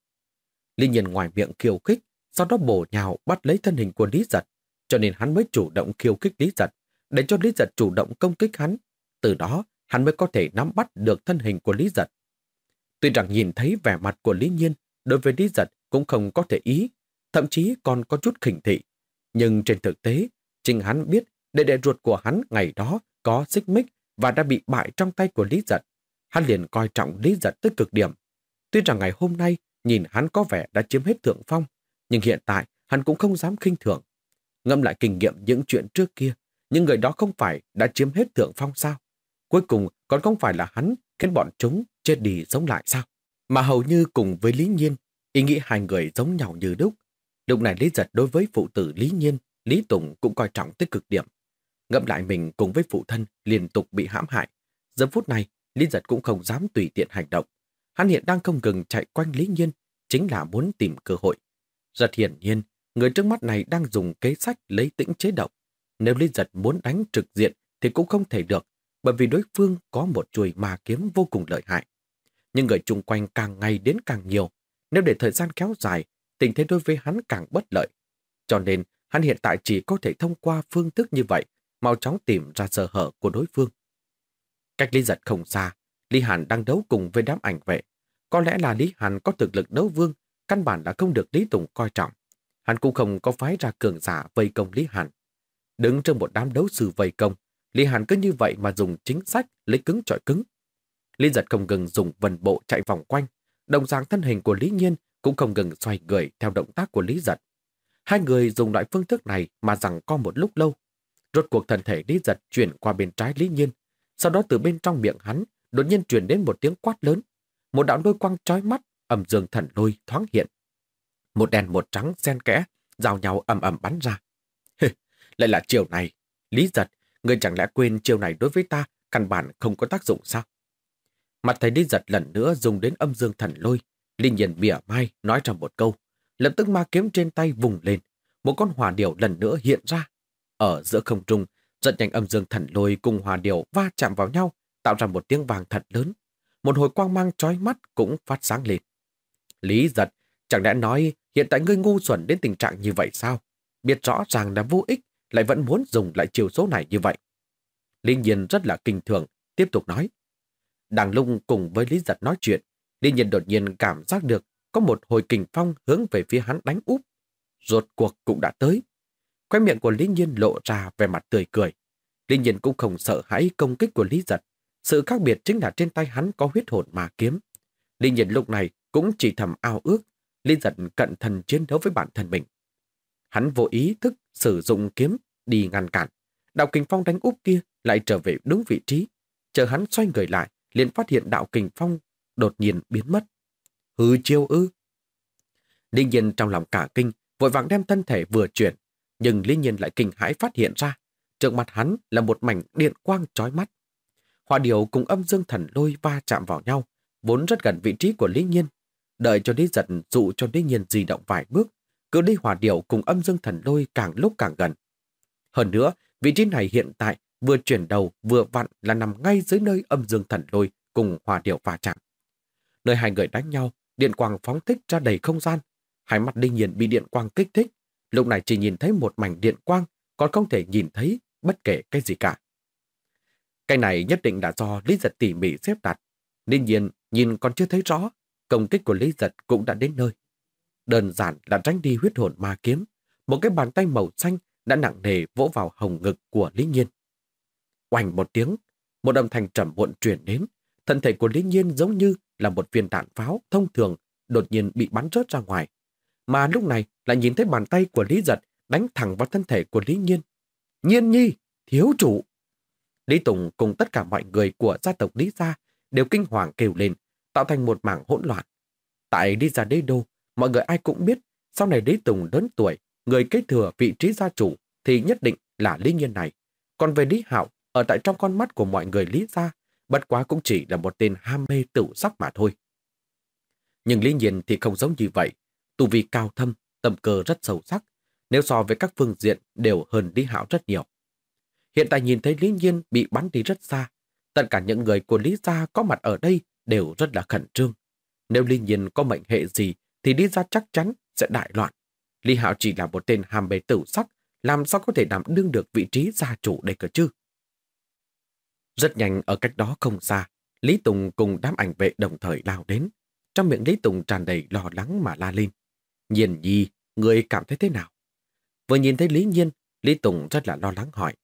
Lý Nhiên ngoài miệng kiều khích, sau đó bổ nhào bắt lấy thân hình của Lý Giật, cho nên hắn mới chủ động khiêu khích Lý Giật, để cho Lý Giật chủ động công kích hắn. Từ đó, hắn mới có thể nắm bắt được thân hình của Lý Giật. Tuy rằng nhìn thấy vẻ mặt của Lý Nhiên, đối với Lý Giật cũng không có thể ý, thậm chí còn có chút khỉnh thị. Nhưng trên thực tế, chính hắn biết đệ đệ ruột của hắn ngày đó có xích mích và đã bị bại trong tay của Lý Giật. Hắn liền coi trọng Lý Giật tới cực điểm. Tuy rằng ngày hôm nay nhìn hắn có vẻ đã chiếm hết thượng phong, nhưng hiện tại hắn cũng không dám khinh thường. Ngâm lại kinh nghiệm những chuyện trước kia, những người đó không phải đã chiếm hết thượng phong sao? Cuối cùng còn không phải là hắn khiến bọn chúng chết đi sống lại sao? Mà hầu như cùng với Lý Nhiên, ý nghĩ hai người giống nhau như đúc. Lúc này Lý Giật đối với phụ tử Lý Nhiên, Lý Tùng cũng coi trọng tới cực điểm. Ngậm lại mình cùng với phụ thân liên tục bị hãm hại. Giờ phút này, Lý Giật cũng không dám tùy tiện hành động. Hắn hiện đang không ngừng chạy quanh Lý Nhiên, chính là muốn tìm cơ hội. Rất hiển nhiên, người trước mắt này đang dùng kế sách lấy tĩnh chế động. Nếu Lý Giật muốn đánh trực diện thì cũng không thể được, bởi vì đối phương có một chuôi ma kiếm vô cùng lợi hại. Nhưng người chung quanh càng ngày đến càng nhiều. Nếu để thời gian kéo dài, tình thế đối với hắn càng bất lợi. Cho nên, hắn hiện tại chỉ có thể thông qua phương thức như vậy, mau chóng tìm ra sơ hở của đối phương. Cách Lý Giật không xa, Lý Hàn đang đấu cùng với đám ảnh vệ. Có lẽ là Lý Hàn có thực lực đấu vương, căn bản là không được Lý Tùng coi trọng. Hắn cũng không có phái ra cường giả vây công Lý Hàn. Đứng trong một đám đấu sư vây công, Lý Hàn cứ như vậy mà dùng chính sách lấy cứng trọi cứng. Lý giật không ngừng dùng vần bộ chạy vòng quanh, đồng dạng thân hình của Lý Nhiên cũng không ngừng xoay người theo động tác của Lý giật. Hai người dùng loại phương thức này mà rằng co một lúc lâu. Rốt cuộc thân thể Lý giật chuyển qua bên trái Lý Nhiên, sau đó từ bên trong miệng hắn đột nhiên truyền đến một tiếng quát lớn. Một đạo đôi quang trói mắt, âm dương thần lôi thoáng hiện. Một đèn một trắng xen kẽ, giao nhau ầm ầm bắn ra. Lại là chiều này. Lý giật, người chẳng lẽ quên chiều này đối với ta căn bản không có tác dụng sao? Mặt thấy Lý giật lần nữa dùng đến âm dương thần lôi. Linh nhiên bỉa mai nói trong một câu. Lập tức ma kiếm trên tay vùng lên. Một con hỏa điểu lần nữa hiện ra. Ở giữa không trung, rất nhanh âm dương thần lôi cùng hỏa điểu va chạm vào nhau, tạo ra một tiếng vàng thật lớn. Một hồi quang mang trói mắt cũng phát sáng lên. Lý giật, chẳng lẽ nói hiện tại ngươi ngu xuẩn đến tình trạng như vậy sao? Biết rõ ràng là vô ích, lại vẫn muốn dùng lại chiều số này như vậy. Linh Nhiên rất là kinh thường, tiếp tục nói. Đàng lung cùng với Lý Giật nói chuyện, Linh Nhiên đột nhiên cảm giác được có một hồi kình phong hướng về phía hắn đánh úp. Rốt cuộc cũng đã tới. Khoe miệng của Lý Nhiên lộ ra về mặt tươi cười. Lý Nhiên cũng không sợ hãi công kích của Lý Giật. Sự khác biệt chính là trên tay hắn có huyết hồn mà kiếm. Lý Nhiên lúc này cũng chỉ thầm ao ước liên Giật cận thần chiến đấu với bản thân mình. Hắn vô ý thức sử dụng kiếm đi ngăn cản. Đạo kình phong đánh úp kia lại trở về đúng vị trí. Chờ hắn xoay người lại, liền phát hiện đạo kình phong đột nhiên biến mất. Hư chiêu ư. Linh Nhiên trong lòng cả kinh, vội vàng đem thân thể vừa chuyển. Nhưng Linh Nhiên lại kinh hãi phát hiện ra. Trước mặt hắn là một mảnh điện quang chói mắt. Hòa điều cùng âm dương thần lôi va chạm vào nhau, vốn rất gần vị trí của Lý Nhiên. Đợi cho Lý Giật dụ cho Lý Nhiên di động vài bước, cứ đi hòa điệu cùng âm dương thần lôi càng lúc càng gần. Hơn nữa, vị trí này hiện tại vừa chuyển đầu vừa vặn là nằm ngay dưới nơi âm dương thần lôi cùng hòa điệu va chạm. Nơi hai người đánh nhau, điện quang phóng thích ra đầy không gian. Hai mắt đinh nhiên bị điện quang kích thích. Lúc này chỉ nhìn thấy một mảnh điện quang, còn không thể nhìn thấy bất kể cái gì cả. Cái này nhất định đã do Lý Giật tỉ mỉ xếp đặt. Đinh nhiên nhìn còn chưa thấy rõ, công kích của Lý Giật cũng đã đến nơi. Đơn giản là tránh đi huyết hồn ma kiếm. Một cái bàn tay màu xanh đã nặng nề vỗ vào hồng ngực của Lý Nhiên. Oành một tiếng, một âm thanh trầm muộn truyền đến. Thân thể của Lý Nhiên giống như là một viên đạn pháo thông thường đột nhiên bị bắn rớt ra ngoài. Mà lúc này lại nhìn thấy bàn tay của Lý Giật đánh thẳng vào thân thể của Lý Nhiên. Nhiên nhi, thiếu chủ. Lý Tùng cùng tất cả mọi người của gia tộc Lý Gia đều kinh hoàng kêu lên, tạo thành một mảng hỗn loạn. Tại đi ra Đế Đô, mọi người ai cũng biết sau này Đế Tùng lớn tuổi, người kế thừa vị trí gia chủ thì nhất định là Lý Nhiên này. Còn về Lý Hạo, ở tại trong con mắt của mọi người Lý Gia, bất quá cũng chỉ là một tên ham mê tự sắc mà thôi. Nhưng Lý Nhiên thì không giống như vậy. Tu vi cao thâm, tầm cơ rất sâu sắc. Nếu so với các phương diện đều hơn Lý Hạo rất nhiều. Hiện tại nhìn thấy Lý Nhiên bị bắn đi rất xa. Tất cả những người của Lý Gia có mặt ở đây đều rất là khẩn trương. Nếu Lý Nhiên có mệnh hệ gì thì đi ra chắc chắn sẽ đại loạn. Lý Hạo chỉ là một tên hàm bề tử sắc, làm sao có thể đảm đương được vị trí gia chủ đây cơ chứ? Rất nhanh ở cách đó không xa, Lý Tùng cùng đám ảnh vệ đồng thời lao đến. Trong miệng Lý Tùng tràn đầy lo lắng mà la lên. Nhiên nhi, người cảm thấy thế nào? Vừa nhìn thấy Lý Nhiên, Lý Tùng rất là lo lắng hỏi.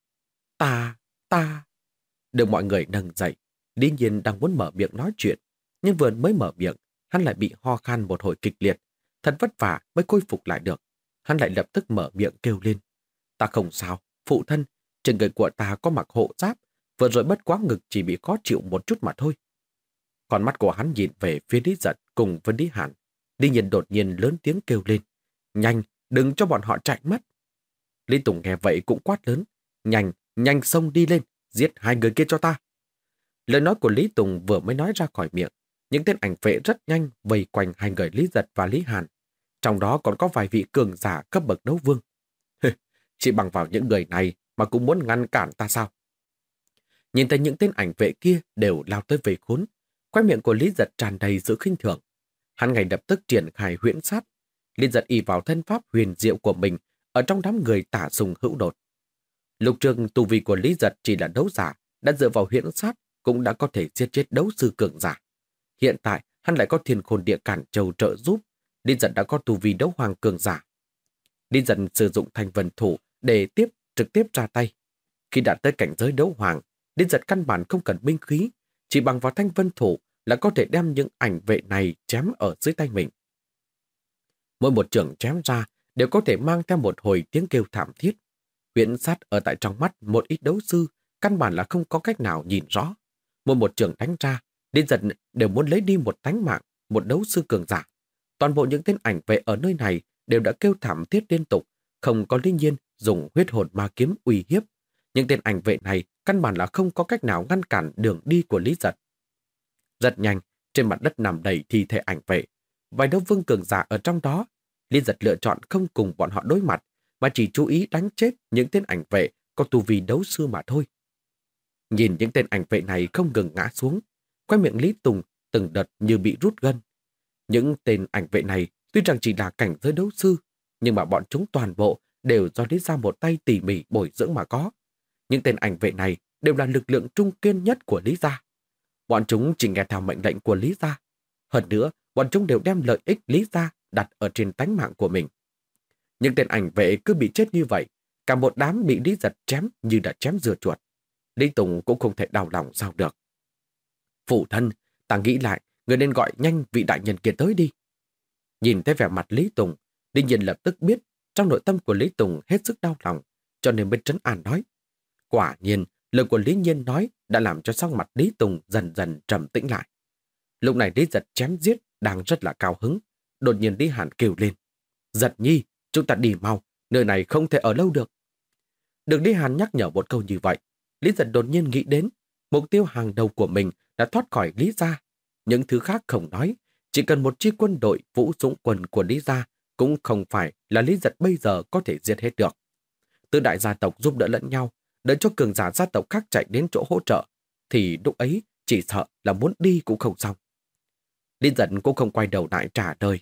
Ta, ta... Được mọi người nâng dậy, Lý Nhiên đang muốn mở miệng nói chuyện, nhưng vừa mới mở miệng, hắn lại bị ho khan một hồi kịch liệt. Thật vất vả mới khôi phục lại được. Hắn lại lập tức mở miệng kêu lên. Ta không sao, phụ thân, trên người của ta có mặc hộ giáp, vừa rồi bất quá ngực chỉ bị khó chịu một chút mà thôi. Còn mắt của hắn nhìn về phía Lý Giật cùng với Lý Hàn. Lý Nhiên đột nhiên lớn tiếng kêu lên. Nhanh, đừng cho bọn họ chạy mất. Lý Tùng nghe vậy cũng quát lớn. Nhanh, nhanh xông đi lên, giết hai người kia cho ta. Lời nói của Lý Tùng vừa mới nói ra khỏi miệng. Những tên ảnh vệ rất nhanh vây quanh hai người Lý Giật và Lý Hàn. Trong đó còn có vài vị cường giả cấp bậc đấu vương. Chỉ bằng vào những người này mà cũng muốn ngăn cản ta sao? Nhìn thấy những tên ảnh vệ kia đều lao tới về khốn. Quay miệng của Lý Giật tràn đầy sự khinh thường. Hắn ngay lập tức triển khai huyễn sát. Lý Giật y vào thân pháp huyền diệu của mình ở trong đám người tả sùng hữu đột. Lục trường tù vi của Lý Giật chỉ là đấu giả, đã dựa vào huyễn sát cũng đã có thể giết chết đấu sư cường giả. Hiện tại, hắn lại có thiên khôn địa cản châu trợ giúp. Đinh Giật đã có tu vi đấu hoàng cường giả. Đinh Giật sử dụng thành vần thủ để tiếp trực tiếp ra tay. Khi đạt tới cảnh giới đấu hoàng, Đinh Giật căn bản không cần binh khí, chỉ bằng vào thanh vân thủ là có thể đem những ảnh vệ này chém ở dưới tay mình. Mỗi một trường chém ra đều có thể mang theo một hồi tiếng kêu thảm thiết. Huyễn sát ở tại trong mắt một ít đấu sư, căn bản là không có cách nào nhìn rõ. Mỗi một trường đánh ra, đến giật đều muốn lấy đi một tánh mạng, một đấu sư cường giả. Toàn bộ những tên ảnh vệ ở nơi này đều đã kêu thảm thiết liên tục, không có lý nhiên dùng huyết hồn ma kiếm uy hiếp. Những tên ảnh vệ này căn bản là không có cách nào ngăn cản đường đi của Lý Giật. Rất nhanh, trên mặt đất nằm đầy thi thể ảnh vệ. Vài đấu vương cường giả ở trong đó Lý giật lựa chọn không cùng bọn họ đối mặt, mà chỉ chú ý đánh chết những tên ảnh vệ có tu vi đấu sư mà thôi. Nhìn những tên ảnh vệ này không ngừng ngã xuống, quay miệng Lý Tùng từng đợt như bị rút gân. Những tên ảnh vệ này tuy rằng chỉ là cảnh giới đấu sư, nhưng mà bọn chúng toàn bộ đều do Lý ra một tay tỉ mỉ bồi dưỡng mà có. Những tên ảnh vệ này đều là lực lượng trung kiên nhất của Lý gia. Bọn chúng chỉ nghe theo mệnh lệnh của Lý gia. Hơn nữa, bọn chúng đều đem lợi ích Lý gia đặt ở trên tánh mạng của mình. Những tên ảnh vệ cứ bị chết như vậy, cả một đám bị Lý Giật chém như đã chém dừa chuột. Lý Tùng cũng không thể đau lòng sao được. Phụ thân, ta nghĩ lại, người nên gọi nhanh vị đại nhân kia tới đi. Nhìn thấy vẻ mặt Lý Tùng, Đinh Nhiên lập tức biết trong nội tâm của Lý Tùng hết sức đau lòng, cho nên bên trấn an nói. Quả nhiên, lời của Lý Nhiên nói đã làm cho sắc mặt Lý Tùng dần dần trầm tĩnh lại. Lúc này Lý Giật chém giết đang rất là cao hứng, Đột nhiên Lý Hàn kêu lên. Giật nhi, chúng ta đi mau, nơi này không thể ở lâu được. Được Lý Hàn nhắc nhở một câu như vậy, Lý Giật đột nhiên nghĩ đến mục tiêu hàng đầu của mình đã thoát khỏi Lý Gia. Những thứ khác không nói, chỉ cần một chi quân đội vũ dũng quân của Lý Gia cũng không phải là Lý Giật bây giờ có thể giết hết được. Từ đại gia tộc giúp đỡ lẫn nhau, đợi cho cường giả gia tộc khác chạy đến chỗ hỗ trợ, thì lúc ấy chỉ sợ là muốn đi cũng không xong. Lý Giật cũng không quay đầu lại trả lời.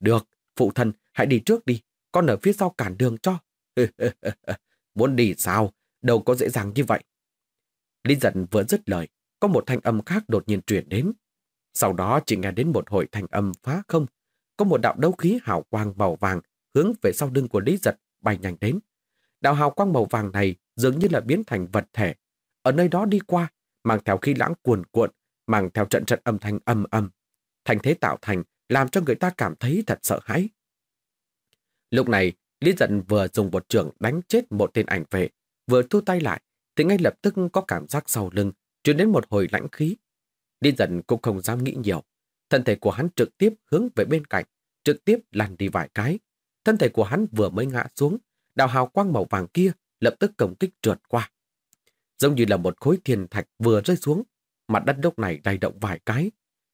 Được, phụ thân, hãy đi trước đi, con ở phía sau cản đường cho. (laughs) Muốn đi sao? Đâu có dễ dàng như vậy. Lý giận vừa dứt lời, có một thanh âm khác đột nhiên truyền đến. Sau đó chỉ nghe đến một hồi thanh âm phá không. Có một đạo đấu khí hào quang màu vàng hướng về sau lưng của Lý giật bay nhanh đến. Đạo hào quang màu vàng này dường như là biến thành vật thể. Ở nơi đó đi qua, mang theo khí lãng cuồn cuộn, mang theo trận trận âm thanh âm âm. Thành thế tạo thành làm cho người ta cảm thấy thật sợ hãi. Lúc này, Lý Dận vừa dùng một trường đánh chết một tên ảnh vệ, vừa thu tay lại, thì ngay lập tức có cảm giác sau lưng, chuyển đến một hồi lãnh khí. đi dần cũng không dám nghĩ nhiều. Thân thể của hắn trực tiếp hướng về bên cạnh, trực tiếp lăn đi vài cái. Thân thể của hắn vừa mới ngã xuống, đạo hào quang màu vàng kia lập tức công kích trượt qua. Giống như là một khối thiên thạch vừa rơi xuống, mặt đất lúc này đầy động vài cái.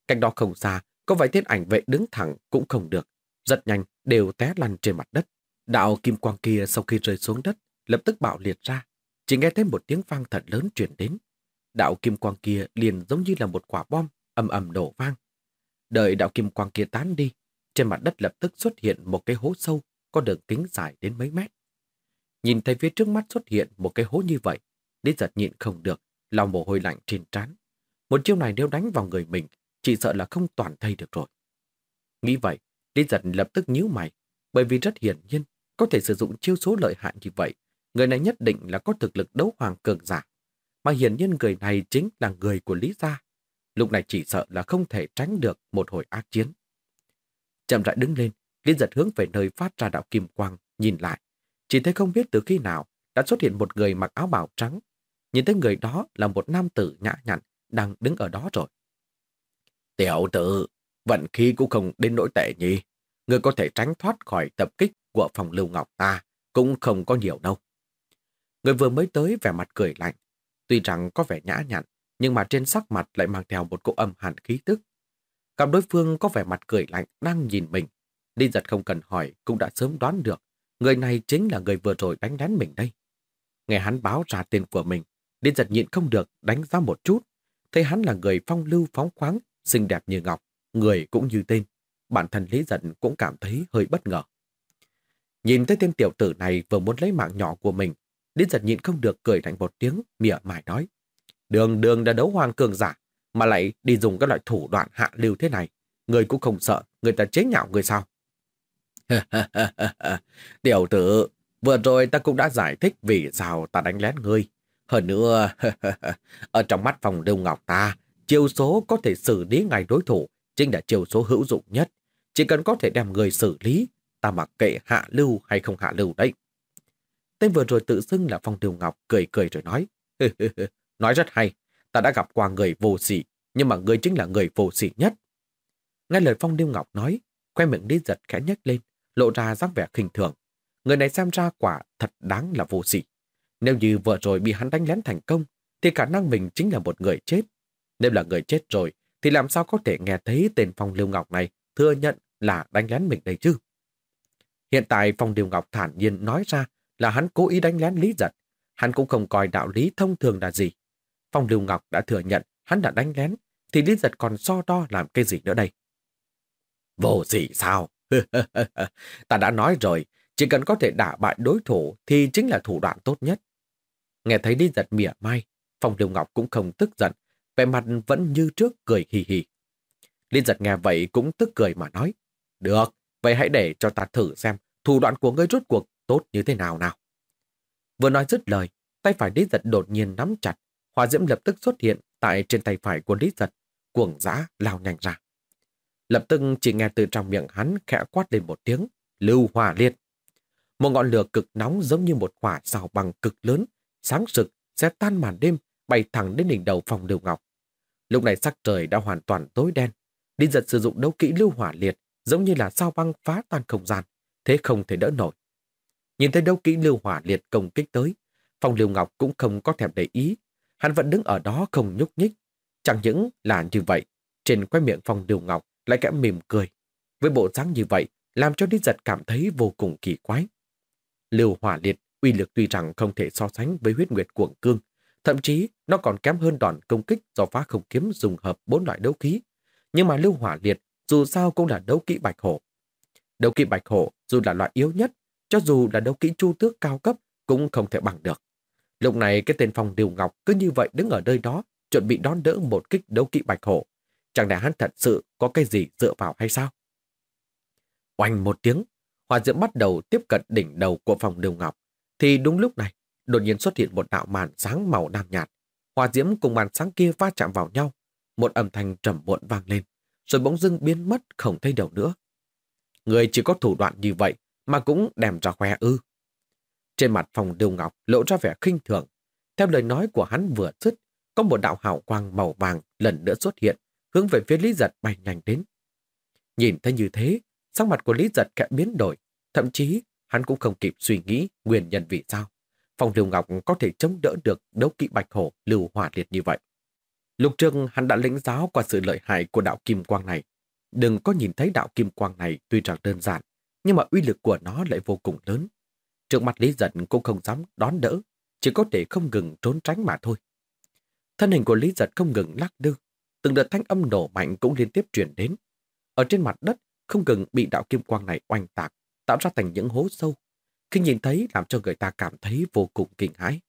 Cách đó không xa có vài tên ảnh vệ đứng thẳng cũng không được. Rất nhanh, đều té lăn trên mặt đất. Đạo kim quang kia sau khi rơi xuống đất, lập tức bạo liệt ra. Chỉ nghe thấy một tiếng vang thật lớn chuyển đến. Đạo kim quang kia liền giống như là một quả bom, ầm ầm đổ vang. Đợi đạo kim quang kia tán đi, trên mặt đất lập tức xuất hiện một cái hố sâu có đường kính dài đến mấy mét. Nhìn thấy phía trước mắt xuất hiện một cái hố như vậy, Lý giật nhịn không được, lòng mồ hôi lạnh trên trán. Một chiêu này nếu đánh vào người mình chỉ sợ là không toàn thây được rồi. Nghĩ vậy, Lý Giật lập tức nhíu mày, bởi vì rất hiển nhiên, có thể sử dụng chiêu số lợi hại như vậy, người này nhất định là có thực lực đấu hoàng cường giả. Mà hiển nhiên người này chính là người của Lý Gia. Lúc này chỉ sợ là không thể tránh được một hồi ác chiến. Chậm rãi đứng lên, Lý Giật hướng về nơi phát ra đạo kim quang, nhìn lại. Chỉ thấy không biết từ khi nào đã xuất hiện một người mặc áo bào trắng. Nhìn thấy người đó là một nam tử nhã nhặn đang đứng ở đó rồi. Tiểu tử, vận khí cũng không đến nỗi tệ nhỉ. Người có thể tránh thoát khỏi tập kích của phòng lưu ngọc ta, cũng không có nhiều đâu. Người vừa mới tới vẻ mặt cười lạnh. Tuy rằng có vẻ nhã nhặn, nhưng mà trên sắc mặt lại mang theo một cỗ âm hàn khí tức. Cảm đối phương có vẻ mặt cười lạnh đang nhìn mình. Lý giật không cần hỏi cũng đã sớm đoán được. Người này chính là người vừa rồi đánh đánh mình đây. Nghe hắn báo ra tên của mình, Lý giật nhịn không được đánh giá một chút. Thấy hắn là người phong lưu phóng khoáng, xinh đẹp như ngọc, người cũng như tên. Bản thân Lý giật cũng cảm thấy hơi bất ngờ. Nhìn thấy tên tiểu tử này vừa muốn lấy mạng nhỏ của mình, Lý giật nhịn không được cười thành một tiếng, mỉa mải nói. Đường đường đã đấu hoàng cường giả, mà lại đi dùng các loại thủ đoạn hạ lưu thế này. Người cũng không sợ, người ta chế nhạo người sao? (laughs) Tiểu tử, vừa rồi ta cũng đã giải thích vì sao ta đánh lén ngươi. Hơn nữa, (laughs) ở trong mắt phòng Đông ngọc ta, chiêu số có thể xử lý ngay đối thủ, chính là chiêu số hữu dụng nhất. Chỉ cần có thể đem người xử lý, ta mặc kệ hạ lưu hay không hạ lưu đấy. Tên vừa rồi tự xưng là Phong Tiêu Ngọc cười cười rồi nói. nói rất hay, ta đã gặp qua người vô sỉ, nhưng mà người chính là người vô sỉ nhất. Nghe lời Phong Tiêu Ngọc nói, khoe miệng đi giật khẽ nhếch lên, lộ ra dáng vẻ khinh thường. Người này xem ra quả thật đáng là vô sỉ. Nếu như vợ rồi bị hắn đánh lén thành công, thì khả năng mình chính là một người chết. Nếu là người chết rồi, thì làm sao có thể nghe thấy tên Phong Lưu Ngọc này thừa nhận là đánh lén mình đây chứ? Hiện tại Phong Lưu Ngọc thản nhiên nói ra là hắn cố ý đánh lén Lý Giật. Hắn cũng không coi đạo lý thông thường là gì. Phong Lưu Ngọc đã thừa nhận hắn đã đánh lén, thì Lý Giật còn so đo làm cái gì nữa đây? Vô gì sao? (laughs) Ta đã nói rồi, chỉ cần có thể đả bại đối thủ thì chính là thủ đoạn tốt nhất. Nghe thấy Lý Giật mỉa mai, Phong Lưu Ngọc cũng không tức giận, vẻ mặt vẫn như trước cười hì hì. Lý Giật nghe vậy cũng tức cười mà nói, được, vậy hãy để cho ta thử xem thủ đoạn của ngươi rốt cuộc tốt như thế nào nào. Vừa nói dứt lời, tay phải Lý Giật đột nhiên nắm chặt, hỏa diễm lập tức xuất hiện tại trên tay phải của Lý Giật, cuồng dã lao nhanh ra. Lập tức chỉ nghe từ trong miệng hắn khẽ quát lên một tiếng, lưu hỏa liệt. Một ngọn lửa cực nóng giống như một quả xào bằng cực lớn, sáng sực, sẽ tan màn đêm, bay thẳng đến đỉnh đầu phòng lưu ngọc. Lúc này sắc trời đã hoàn toàn tối đen. Lý giật sử dụng đấu kỹ lưu hỏa liệt, giống như là sao băng phá tan không gian, thế không thể đỡ nổi. Nhìn thấy đấu kỹ lưu hỏa liệt công kích tới, phòng lưu ngọc cũng không có thèm để ý. Hắn vẫn đứng ở đó không nhúc nhích. Chẳng những là như vậy, trên quay miệng phòng lưu ngọc lại kẽ mỉm cười. Với bộ dáng như vậy, làm cho Lý Giật cảm thấy vô cùng kỳ quái. Lưu hỏa liệt, uy lực tuy rằng không thể so sánh với huyết nguyệt cuồng cương, thậm chí nó còn kém hơn đòn công kích do phá không kiếm dùng hợp bốn loại đấu khí. Nhưng mà lưu hỏa liệt dù sao cũng là đấu kỹ bạch hổ. Đấu kỹ bạch hổ dù là loại yếu nhất, cho dù là đấu kỹ chu tước cao cấp cũng không thể bằng được. Lúc này cái tên phòng Điều Ngọc cứ như vậy đứng ở nơi đó, chuẩn bị đón đỡ một kích đấu kỹ bạch hổ. Chẳng lẽ hắn thật sự có cái gì dựa vào hay sao? Oanh một tiếng, hỏa diễm bắt đầu tiếp cận đỉnh đầu của phòng Điều Ngọc. Thì đúng lúc này, đột nhiên xuất hiện một đạo màn sáng màu nam nhạt. Hỏa diễm cùng màn sáng kia va chạm vào nhau. Một âm thanh trầm muộn vang lên, rồi bỗng dưng biến mất không thấy đâu nữa. Người chỉ có thủ đoạn như vậy mà cũng đem ra khoe ư. Trên mặt phòng Điều Ngọc lộ ra vẻ khinh thường. Theo lời nói của hắn vừa dứt, có một đạo hào quang màu vàng lần nữa xuất hiện, hướng về phía Lý Giật bay nhanh đến. Nhìn thấy như thế, sắc mặt của Lý Giật kẽ biến đổi, thậm chí hắn cũng không kịp suy nghĩ nguyên nhân vì sao. Phòng điều Ngọc có thể chống đỡ được đấu kỵ bạch hổ lưu hỏa liệt như vậy. Lục trường hắn đã lĩnh giáo qua sự lợi hại của đạo kim quang này. Đừng có nhìn thấy đạo kim quang này tuy rằng đơn giản, nhưng mà uy lực của nó lại vô cùng lớn. Trước mặt Lý Giật cũng không dám đón đỡ, chỉ có thể không ngừng trốn tránh mà thôi. Thân hình của Lý Giật không ngừng lắc lư, từng đợt thanh âm nổ mạnh cũng liên tiếp truyền đến. Ở trên mặt đất không ngừng bị đạo kim quang này oanh tạc, tạo ra thành những hố sâu. Khi nhìn thấy làm cho người ta cảm thấy vô cùng kinh hãi.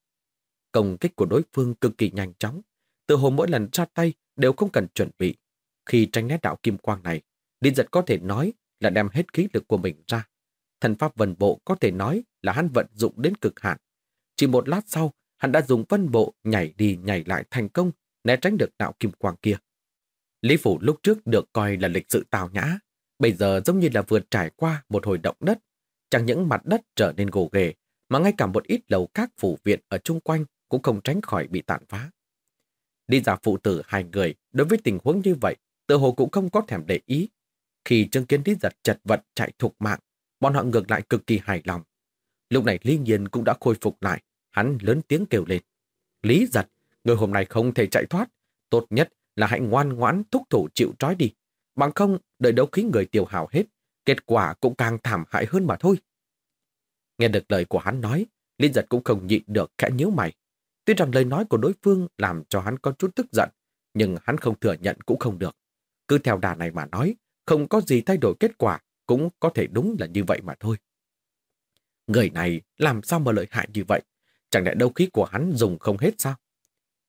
Công kích của đối phương cực kỳ nhanh chóng, từ hồ mỗi lần ra tay đều không cần chuẩn bị. Khi tránh né đạo kim quang này, Lý Giật có thể nói là đem hết khí lực của mình ra. Thần pháp vân bộ có thể nói là hắn vận dụng đến cực hạn. Chỉ một lát sau, hắn đã dùng vân bộ nhảy đi nhảy lại thành công, né tránh được đạo kim quang kia. Lý Phủ lúc trước được coi là lịch sự tào nhã, bây giờ giống như là vừa trải qua một hồi động đất. Chẳng những mặt đất trở nên gồ ghề, mà ngay cả một ít lầu các phủ viện ở chung quanh cũng không tránh khỏi bị tàn phá. Đi ra phụ tử hai người, đối với tình huống như vậy, tự hồ cũng không có thèm để ý. Khi chứng kiến Lý Giật chật vật chạy thục mạng, bọn họ ngược lại cực kỳ hài lòng. Lúc này Lý Nhiên cũng đã khôi phục lại, hắn lớn tiếng kêu lên. Lý Giật, người hôm nay không thể chạy thoát, tốt nhất là hãy ngoan ngoãn thúc thủ chịu trói đi. Bằng không, đợi đấu khí người tiêu hào hết, kết quả cũng càng thảm hại hơn mà thôi. Nghe được lời của hắn nói, Lý giật cũng không nhịn được khẽ nhíu mày. Tuy rằng lời nói của đối phương làm cho hắn có chút tức giận, nhưng hắn không thừa nhận cũng không được. Cứ theo đà này mà nói, không có gì thay đổi kết quả, cũng có thể đúng là như vậy mà thôi. Người này làm sao mà lợi hại như vậy? Chẳng lẽ đâu khí của hắn dùng không hết sao?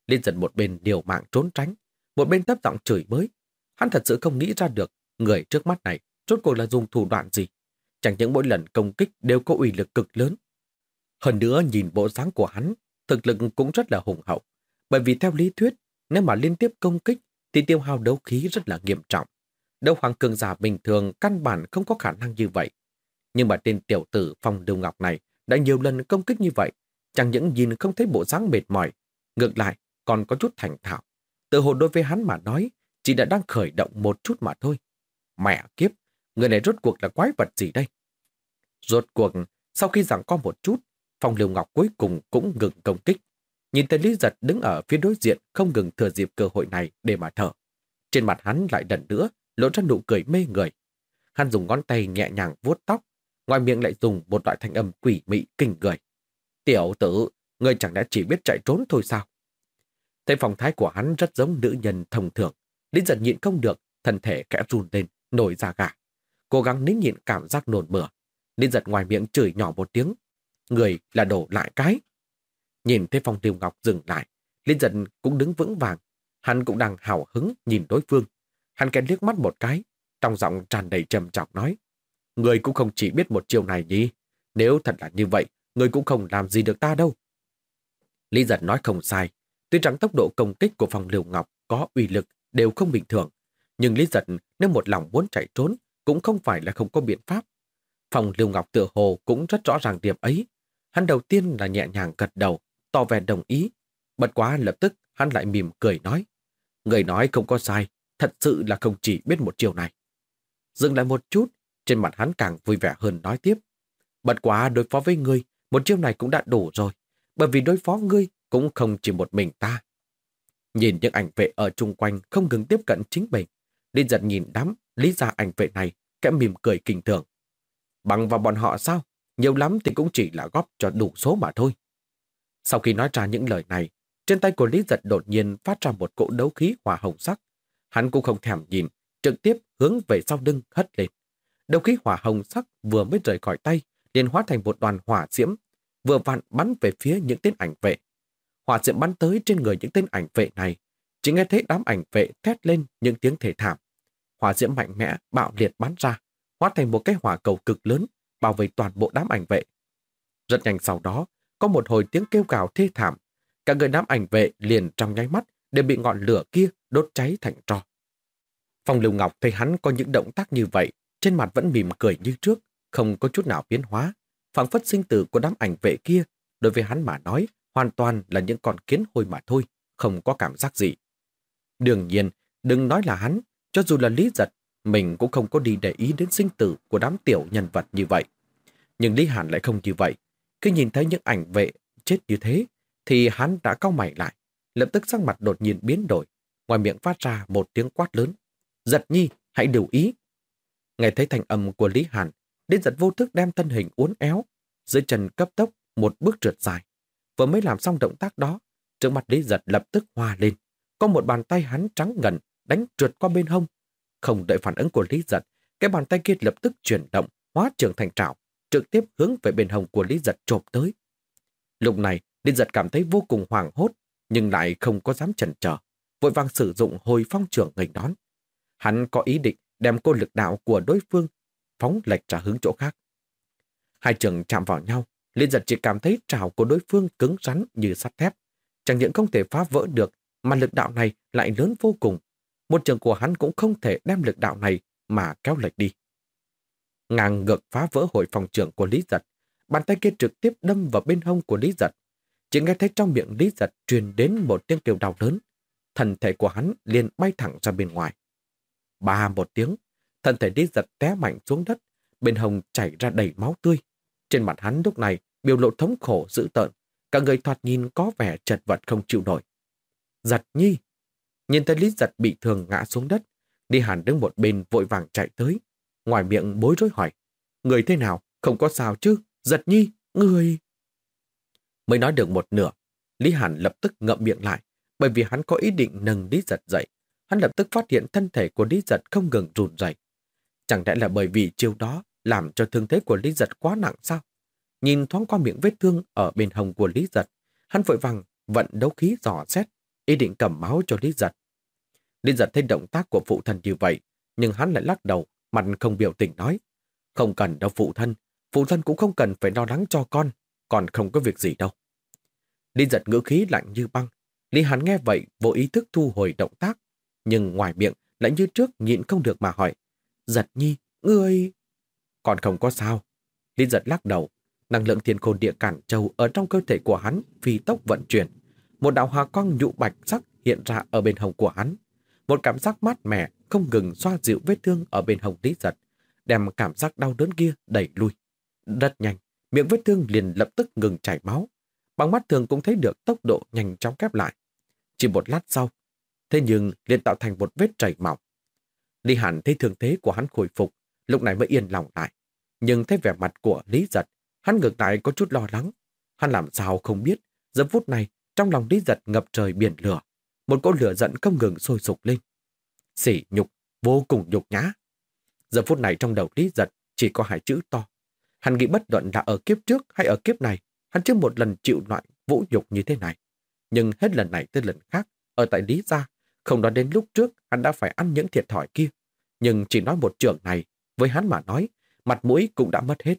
Liên dần một bên điều mạng trốn tránh, một bên thấp giọng chửi bới. Hắn thật sự không nghĩ ra được người trước mắt này rốt cuộc là dùng thủ đoạn gì. Chẳng những mỗi lần công kích đều có uy lực cực lớn. Hơn nữa nhìn bộ dáng của hắn, thực lực cũng rất là hùng hậu. Bởi vì theo lý thuyết, nếu mà liên tiếp công kích thì tiêu hao đấu khí rất là nghiêm trọng. Đấu hoàng cường giả bình thường căn bản không có khả năng như vậy. Nhưng mà tên tiểu tử phong lưu ngọc này đã nhiều lần công kích như vậy, chẳng những nhìn không thấy bộ dáng mệt mỏi, ngược lại còn có chút thành thạo. Tự hồ đối với hắn mà nói, chỉ đã đang khởi động một chút mà thôi. Mẹ kiếp, người này rốt cuộc là quái vật gì đây? Rốt cuộc, sau khi giảng co một chút, Phong Liêu Ngọc cuối cùng cũng ngừng công kích. Nhìn thấy Lý Giật đứng ở phía đối diện không ngừng thừa dịp cơ hội này để mà thở. Trên mặt hắn lại lần nữa lộ ra nụ cười mê người. Hắn dùng ngón tay nhẹ nhàng vuốt tóc, ngoài miệng lại dùng một loại thanh âm quỷ mị kinh người. Tiểu tử, người chẳng đã chỉ biết chạy trốn thôi sao? Thấy phong thái của hắn rất giống nữ nhân thông thường. Lý giật nhịn không được, thân thể kẽ run lên, nổi ra gà. Cố gắng nín nhịn cảm giác nồn mửa. Lý giật ngoài miệng chửi nhỏ một tiếng. Người là đổ lại cái. Nhìn thấy phong tiêu ngọc dừng lại, Lý giật cũng đứng vững vàng. Hắn cũng đang hào hứng nhìn đối phương. Hắn kén liếc mắt một cái, trong giọng tràn đầy trầm trọng nói. Người cũng không chỉ biết một chiều này nhỉ. Nếu thật là như vậy, người cũng không làm gì được ta đâu. Lý giật nói không sai, Tuy rằng tốc độ công kích của phòng liều ngọc có uy lực đều không bình thường, nhưng Lý Giật nếu một lòng muốn chạy trốn cũng không phải là không có biện pháp. Phòng liều ngọc tựa hồ cũng rất rõ ràng điểm ấy. Hắn đầu tiên là nhẹ nhàng gật đầu, tỏ vẻ đồng ý. Bật quá lập tức hắn lại mỉm cười nói. Người nói không có sai, thật sự là không chỉ biết một chiều này. Dừng lại một chút, trên mặt hắn càng vui vẻ hơn nói tiếp. Bật quá đối phó với ngươi, một chiêu này cũng đã đủ rồi. Bởi vì đối phó ngươi cũng không chỉ một mình ta. Nhìn những ảnh vệ ở chung quanh không ngừng tiếp cận chính mình, Linh giật nhìn đám lý ra ảnh vệ này, kẽ mỉm cười kinh thường. Bằng vào bọn họ sao? Nhiều lắm thì cũng chỉ là góp cho đủ số mà thôi. Sau khi nói ra những lời này, trên tay của Lý Giật đột nhiên phát ra một cỗ đấu khí hỏa hồng sắc. Hắn cũng không thèm nhìn, trực tiếp hướng về sau lưng hất lên. Đầu khí hỏa hồng sắc vừa mới rời khỏi tay, liền hóa thành một đoàn hỏa diễm, vừa vặn bắn về phía những tên ảnh vệ hỏa diễm bắn tới trên người những tên ảnh vệ này. Chỉ nghe thấy đám ảnh vệ thét lên những tiếng thể thảm. Hỏa diễm mạnh mẽ, bạo liệt bắn ra, hóa thành một cái hỏa cầu cực lớn, bảo vệ toàn bộ đám ảnh vệ. Rất nhanh sau đó, có một hồi tiếng kêu gào thê thảm. Cả người đám ảnh vệ liền trong nháy mắt đều bị ngọn lửa kia đốt cháy thành tro. Phong Lưu Ngọc thấy hắn có những động tác như vậy, trên mặt vẫn mỉm cười như trước, không có chút nào biến hóa. phảng phất sinh tử của đám ảnh vệ kia, đối với hắn mà nói, hoàn toàn là những con kiến hôi mà thôi, không có cảm giác gì. Đương nhiên, đừng nói là hắn, cho dù là Lý Giật, mình cũng không có đi để ý đến sinh tử của đám tiểu nhân vật như vậy. Nhưng Lý Hàn lại không như vậy. Khi nhìn thấy những ảnh vệ chết như thế, thì hắn đã cau mày lại, lập tức sắc mặt đột nhiên biến đổi, ngoài miệng phát ra một tiếng quát lớn. Giật nhi, hãy điều ý. Nghe thấy thành âm của Lý Hàn, đến Giật vô thức đem thân hình uốn éo, dưới chân cấp tốc một bước trượt dài, Vừa mới làm xong động tác đó, trước mặt Lý Giật lập tức hòa lên. Có một bàn tay hắn trắng ngần đánh trượt qua bên hông. Không đợi phản ứng của Lý Giật, cái bàn tay kia lập tức chuyển động, hóa trường thành trảo, trực tiếp hướng về bên hông của Lý Giật trộm tới. Lúc này, Lý Giật cảm thấy vô cùng hoảng hốt, nhưng lại không có dám chần chờ, vội vàng sử dụng hồi phong trưởng nghênh đón. Hắn có ý định đem cô lực đạo của đối phương phóng lệch ra hướng chỗ khác. Hai trường chạm vào nhau, Liên giật chỉ cảm thấy trào của đối phương cứng rắn như sắt thép. Chẳng những không thể phá vỡ được, mà lực đạo này lại lớn vô cùng. Một trường của hắn cũng không thể đem lực đạo này mà kéo lệch đi. Ngang ngược phá vỡ hội phòng trưởng của Lý Giật, bàn tay kia trực tiếp đâm vào bên hông của Lý Giật. Chỉ nghe thấy trong miệng Lý Giật truyền đến một tiếng kêu đau lớn. Thần thể của hắn liền bay thẳng ra bên ngoài. Ba một tiếng, thần thể đi Giật té mạnh xuống đất, bên hồng chảy ra đầy máu tươi. Trên mặt hắn lúc này biểu lộ thống khổ dữ tợn, cả người thoạt nhìn có vẻ chật vật không chịu nổi. Giật nhi! Nhìn thấy Lý giật bị thương ngã xuống đất, Đi hẳn đứng một bên vội vàng chạy tới. ngoài miệng bối rối hỏi. Người thế nào? Không có sao chứ? Giật nhi, người... Mới nói được một nửa, Lý Hàn lập tức ngậm miệng lại, bởi vì hắn có ý định nâng Lý Giật dậy. Hắn lập tức phát hiện thân thể của Lý Giật không ngừng run rẩy. Chẳng lẽ là bởi vì chiêu đó làm cho thương thế của Lý Giật quá nặng sao? Nhìn thoáng qua miệng vết thương ở bên hồng của Lý Giật, hắn vội vàng vận đấu khí dò xét, ý định cầm máu cho Lý Giật. Lý Giật thấy động tác của phụ thân như vậy, nhưng hắn lại lắc đầu, mặt không biểu tình nói. Không cần đâu phụ thân, phụ thân cũng không cần phải lo lắng cho con, còn không có việc gì đâu. Lý Giật ngữ khí lạnh như băng, Lý Hắn nghe vậy vô ý thức thu hồi động tác, nhưng ngoài miệng lại như trước nhịn không được mà hỏi. Giật nhi, ngươi... Còn không có sao. Lý giật lắc đầu, năng lượng thiên khôn địa cản châu ở trong cơ thể của hắn phi tốc vận chuyển. Một đạo hòa quang nhụ bạch sắc hiện ra ở bên hồng của hắn. Một cảm giác mát mẻ không ngừng xoa dịu vết thương ở bên hồng lý giật, đem cảm giác đau đớn kia đẩy lui. Rất nhanh, miệng vết thương liền lập tức ngừng chảy máu. Bằng mắt thường cũng thấy được tốc độ nhanh chóng kép lại. Chỉ một lát sau, thế nhưng liền tạo thành một vết chảy mỏng. Lý Hàn thấy thương thế của hắn khôi phục, lúc này mới yên lòng lại. Nhưng thấy vẻ mặt của Lý Giật, hắn ngược lại có chút lo lắng. Hắn làm sao không biết, giờ phút này, trong lòng Lý Giật ngập trời biển lửa. Một cỗ lửa giận không ngừng sôi sục lên. Sỉ nhục, vô cùng nhục nhã. Giờ phút này trong đầu Lý Giật chỉ có hai chữ to. Hắn nghĩ bất luận là ở kiếp trước hay ở kiếp này, hắn chưa một lần chịu loại vũ nhục như thế này. Nhưng hết lần này tới lần khác, ở tại Lý Gia, không nói đến lúc trước hắn đã phải ăn những thiệt thòi kia. Nhưng chỉ nói một trường này, với hắn mà nói, mặt mũi cũng đã mất hết.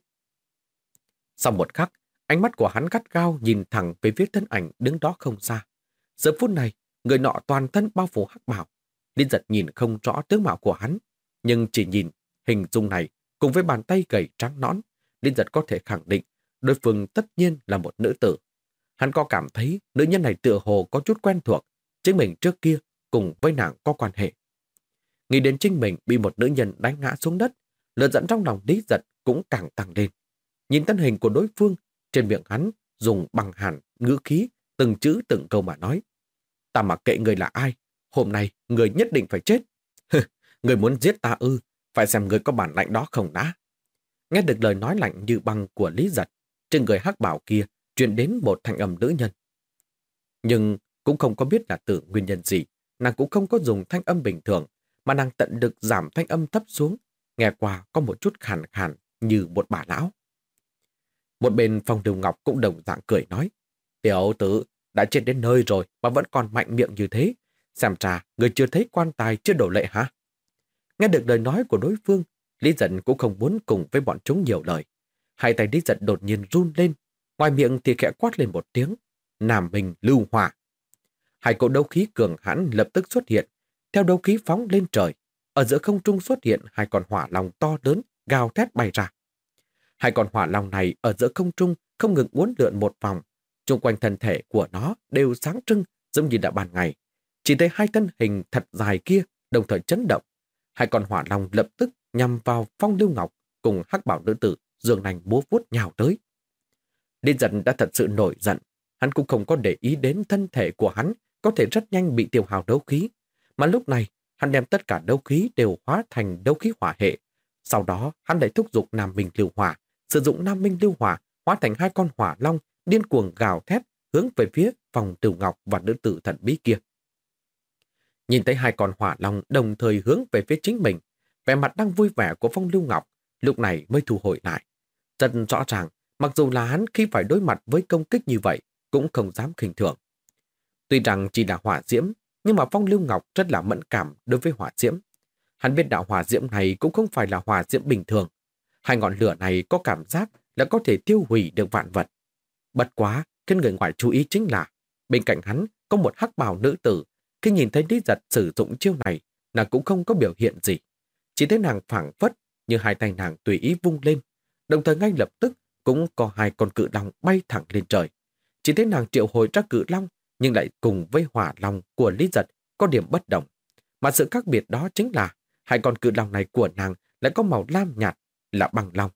Sau một khắc, ánh mắt của hắn gắt gao nhìn thẳng về phía thân ảnh đứng đó không xa. Giờ phút này, người nọ toàn thân bao phủ hắc bảo. Liên giật nhìn không rõ tướng mạo của hắn, nhưng chỉ nhìn hình dung này cùng với bàn tay gầy trắng nõn, Liên giật có thể khẳng định đối phương tất nhiên là một nữ tử. Hắn có cảm thấy nữ nhân này tựa hồ có chút quen thuộc, chính mình trước kia cùng với nàng có quan hệ. Nghĩ đến chính mình bị một nữ nhân đánh ngã xuống đất, lửa dẫn trong lòng lý giật cũng càng tăng lên. Nhìn thân hình của đối phương, trên miệng hắn dùng bằng hàn, ngữ khí, từng chữ từng câu mà nói. Ta mặc kệ người là ai, hôm nay người nhất định phải chết. (laughs) người muốn giết ta ư, phải xem người có bản lạnh đó không đã. Nghe được lời nói lạnh như băng của Lý Giật, trên người hắc bảo kia truyền đến một thanh âm nữ nhân. Nhưng cũng không có biết là từ nguyên nhân gì, nàng cũng không có dùng thanh âm bình thường, mà nàng tận được giảm thanh âm thấp xuống, nghe qua có một chút khàn khàn như một bà lão. Một bên phòng đường ngọc cũng đồng dạng cười nói, tiểu tử đã chết đến nơi rồi mà vẫn còn mạnh miệng như thế, xem trà người chưa thấy quan tài chưa đổ lệ hả? Nghe được lời nói của đối phương, Lý giận cũng không muốn cùng với bọn chúng nhiều lời. Hai tay Lý giận đột nhiên run lên, ngoài miệng thì khẽ quát lên một tiếng, Nam bình lưu hỏa. Hai cỗ đấu khí cường hãn lập tức xuất hiện, theo đấu khí phóng lên trời. Ở giữa không trung xuất hiện hai con hỏa long to lớn, gào thét bay ra. Hai con hỏa long này ở giữa không trung không ngừng uốn lượn một vòng. Trung quanh thân thể của nó đều sáng trưng giống như đã ban ngày. Chỉ thấy hai thân hình thật dài kia đồng thời chấn động. Hai con hỏa long lập tức nhằm vào phong lưu ngọc cùng hắc bảo nữ tử dường nành búa vuốt nhào tới. Liên giận đã thật sự nổi giận. Hắn cũng không có để ý đến thân thể của hắn có thể rất nhanh bị tiêu hào đấu khí. Mà lúc này, hắn đem tất cả đấu khí đều hóa thành đấu khí hỏa hệ. Sau đó, hắn lại thúc giục Nam Minh Lưu Hỏa, sử dụng Nam Minh Lưu Hỏa hóa thành hai con hỏa long điên cuồng gào thét hướng về phía phòng Tiểu Ngọc và nữ tử thần bí kia. Nhìn thấy hai con hỏa long đồng thời hướng về phía chính mình, vẻ mặt đang vui vẻ của Phong Lưu Ngọc lúc này mới thu hồi lại. Rất rõ ràng, mặc dù là hắn khi phải đối mặt với công kích như vậy, cũng không dám khinh thường. Tuy rằng chỉ là hỏa diễm, nhưng mà Phong Lưu Ngọc rất là mẫn cảm đối với hỏa diễm. Hắn biết đạo hỏa diễm này cũng không phải là hỏa diễm bình thường. Hai ngọn lửa này có cảm giác là có thể tiêu hủy được vạn vật. Bất quá, khiến người ngoài chú ý chính là bên cạnh hắn có một hắc bào nữ tử. Khi nhìn thấy Lý Giật sử dụng chiêu này, nàng cũng không có biểu hiện gì. Chỉ thấy nàng phảng phất như hai tay nàng tùy ý vung lên. Đồng thời ngay lập tức cũng có hai con cự long bay thẳng lên trời. Chỉ thấy nàng triệu hồi ra cự long nhưng lại cùng với hỏa long của Lý Giật có điểm bất đồng. Mà sự khác biệt đó chính là hai con cự long này của nàng lại có màu lam nhạt là bằng long.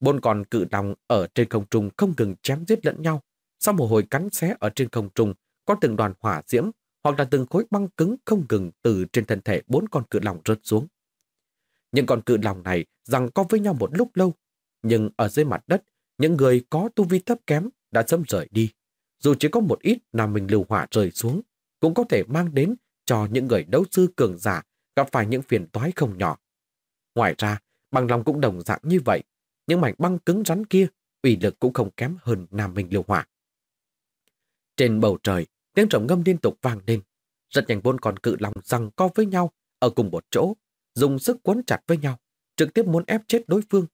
Bốn con cự long ở trên không trung không ngừng chém giết lẫn nhau. Sau một hồi cắn xé ở trên không trung, có từng đoàn hỏa diễm hoặc là từng khối băng cứng không ngừng từ trên thân thể bốn con cự long rớt xuống. Những con cự lòng này rằng co với nhau một lúc lâu. Nhưng ở dưới mặt đất, những người có tu vi thấp kém đã sớm rời đi. Dù chỉ có một ít nam mình lưu hỏa rời xuống, cũng có thể mang đến cho những người đấu sư cường giả gặp phải những phiền toái không nhỏ. Ngoài ra, bằng lòng cũng đồng dạng như vậy, những mảnh băng cứng rắn kia, ủy lực cũng không kém hơn Nam Minh Liêu Hỏa. Trên bầu trời, tiếng trầm ngâm liên tục vang lên. Rất nhanh bốn con cự lòng rằng co với nhau ở cùng một chỗ, dùng sức quấn chặt với nhau, trực tiếp muốn ép chết đối phương.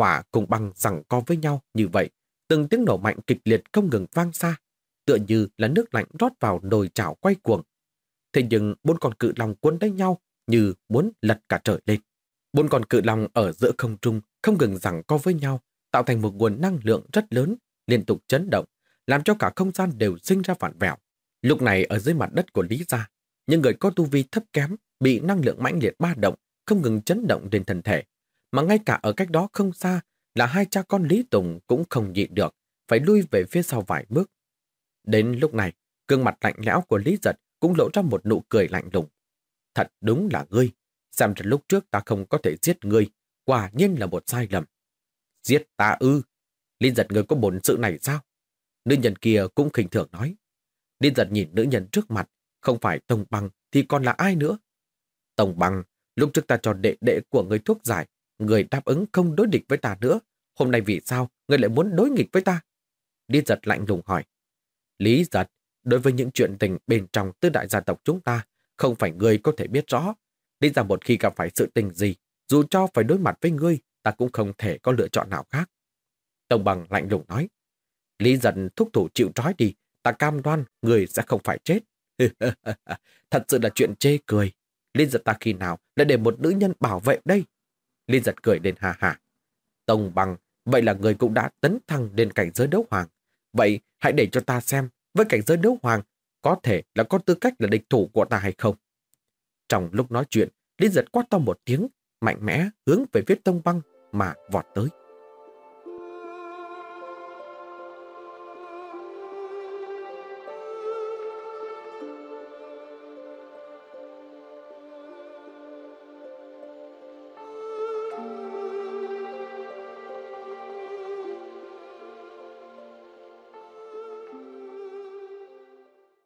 Hỏa cùng băng rằng co với nhau như vậy, từng tiếng nổ mạnh kịch liệt không ngừng vang xa, tựa như là nước lạnh rót vào nồi chảo quay cuồng. Thế nhưng bốn con cự lòng cuốn đánh nhau như muốn lật cả trời lên. Bốn con cự long ở giữa không trung không ngừng rằng co với nhau, tạo thành một nguồn năng lượng rất lớn, liên tục chấn động, làm cho cả không gian đều sinh ra vạn vẹo. Lúc này ở dưới mặt đất của Lý Gia, những người có tu vi thấp kém bị năng lượng mãnh liệt ba động, không ngừng chấn động lên thân thể. Mà ngay cả ở cách đó không xa là hai cha con Lý Tùng cũng không nhịn được, phải lui về phía sau vài bước. Đến lúc này, gương mặt lạnh lẽo của Lý Giật cũng lộ ra một nụ cười lạnh lùng. Thật đúng là ngươi, xem ra lúc trước ta không có thể giết ngươi, quả nhiên là một sai lầm. Giết ta ư? Lý giật ngươi có bổn sự này sao? Nữ nhân kia cũng khinh thường nói. Lý giật nhìn nữ nhân trước mặt, không phải Tông Bằng thì còn là ai nữa? Tông Bằng, lúc trước ta cho đệ đệ của người thuốc giải, người đáp ứng không đối địch với ta nữa. Hôm nay vì sao người lại muốn đối nghịch với ta? Lý giật lạnh lùng hỏi. Lý giật, đối với những chuyện tình bên trong tư đại gia tộc chúng ta, không phải người có thể biết rõ. Lý ra một khi gặp phải sự tình gì, dù cho phải đối mặt với ngươi, ta cũng không thể có lựa chọn nào khác. Tông bằng lạnh lùng nói. Lý giật thúc thủ chịu trói đi, ta cam đoan người sẽ không phải chết. (laughs) Thật sự là chuyện chê cười. Lý giật ta khi nào lại để một nữ nhân bảo vệ đây? Linh giật cười đến hà hà. Tông bằng, vậy là người cũng đã tấn thăng lên cảnh giới đấu hoàng. Vậy hãy để cho ta xem, với cảnh giới đấu hoàng, có thể là có tư cách là địch thủ của ta hay không. Trong lúc nói chuyện, linh giật quát to một tiếng, mạnh mẽ hướng về phía tông băng mà vọt tới.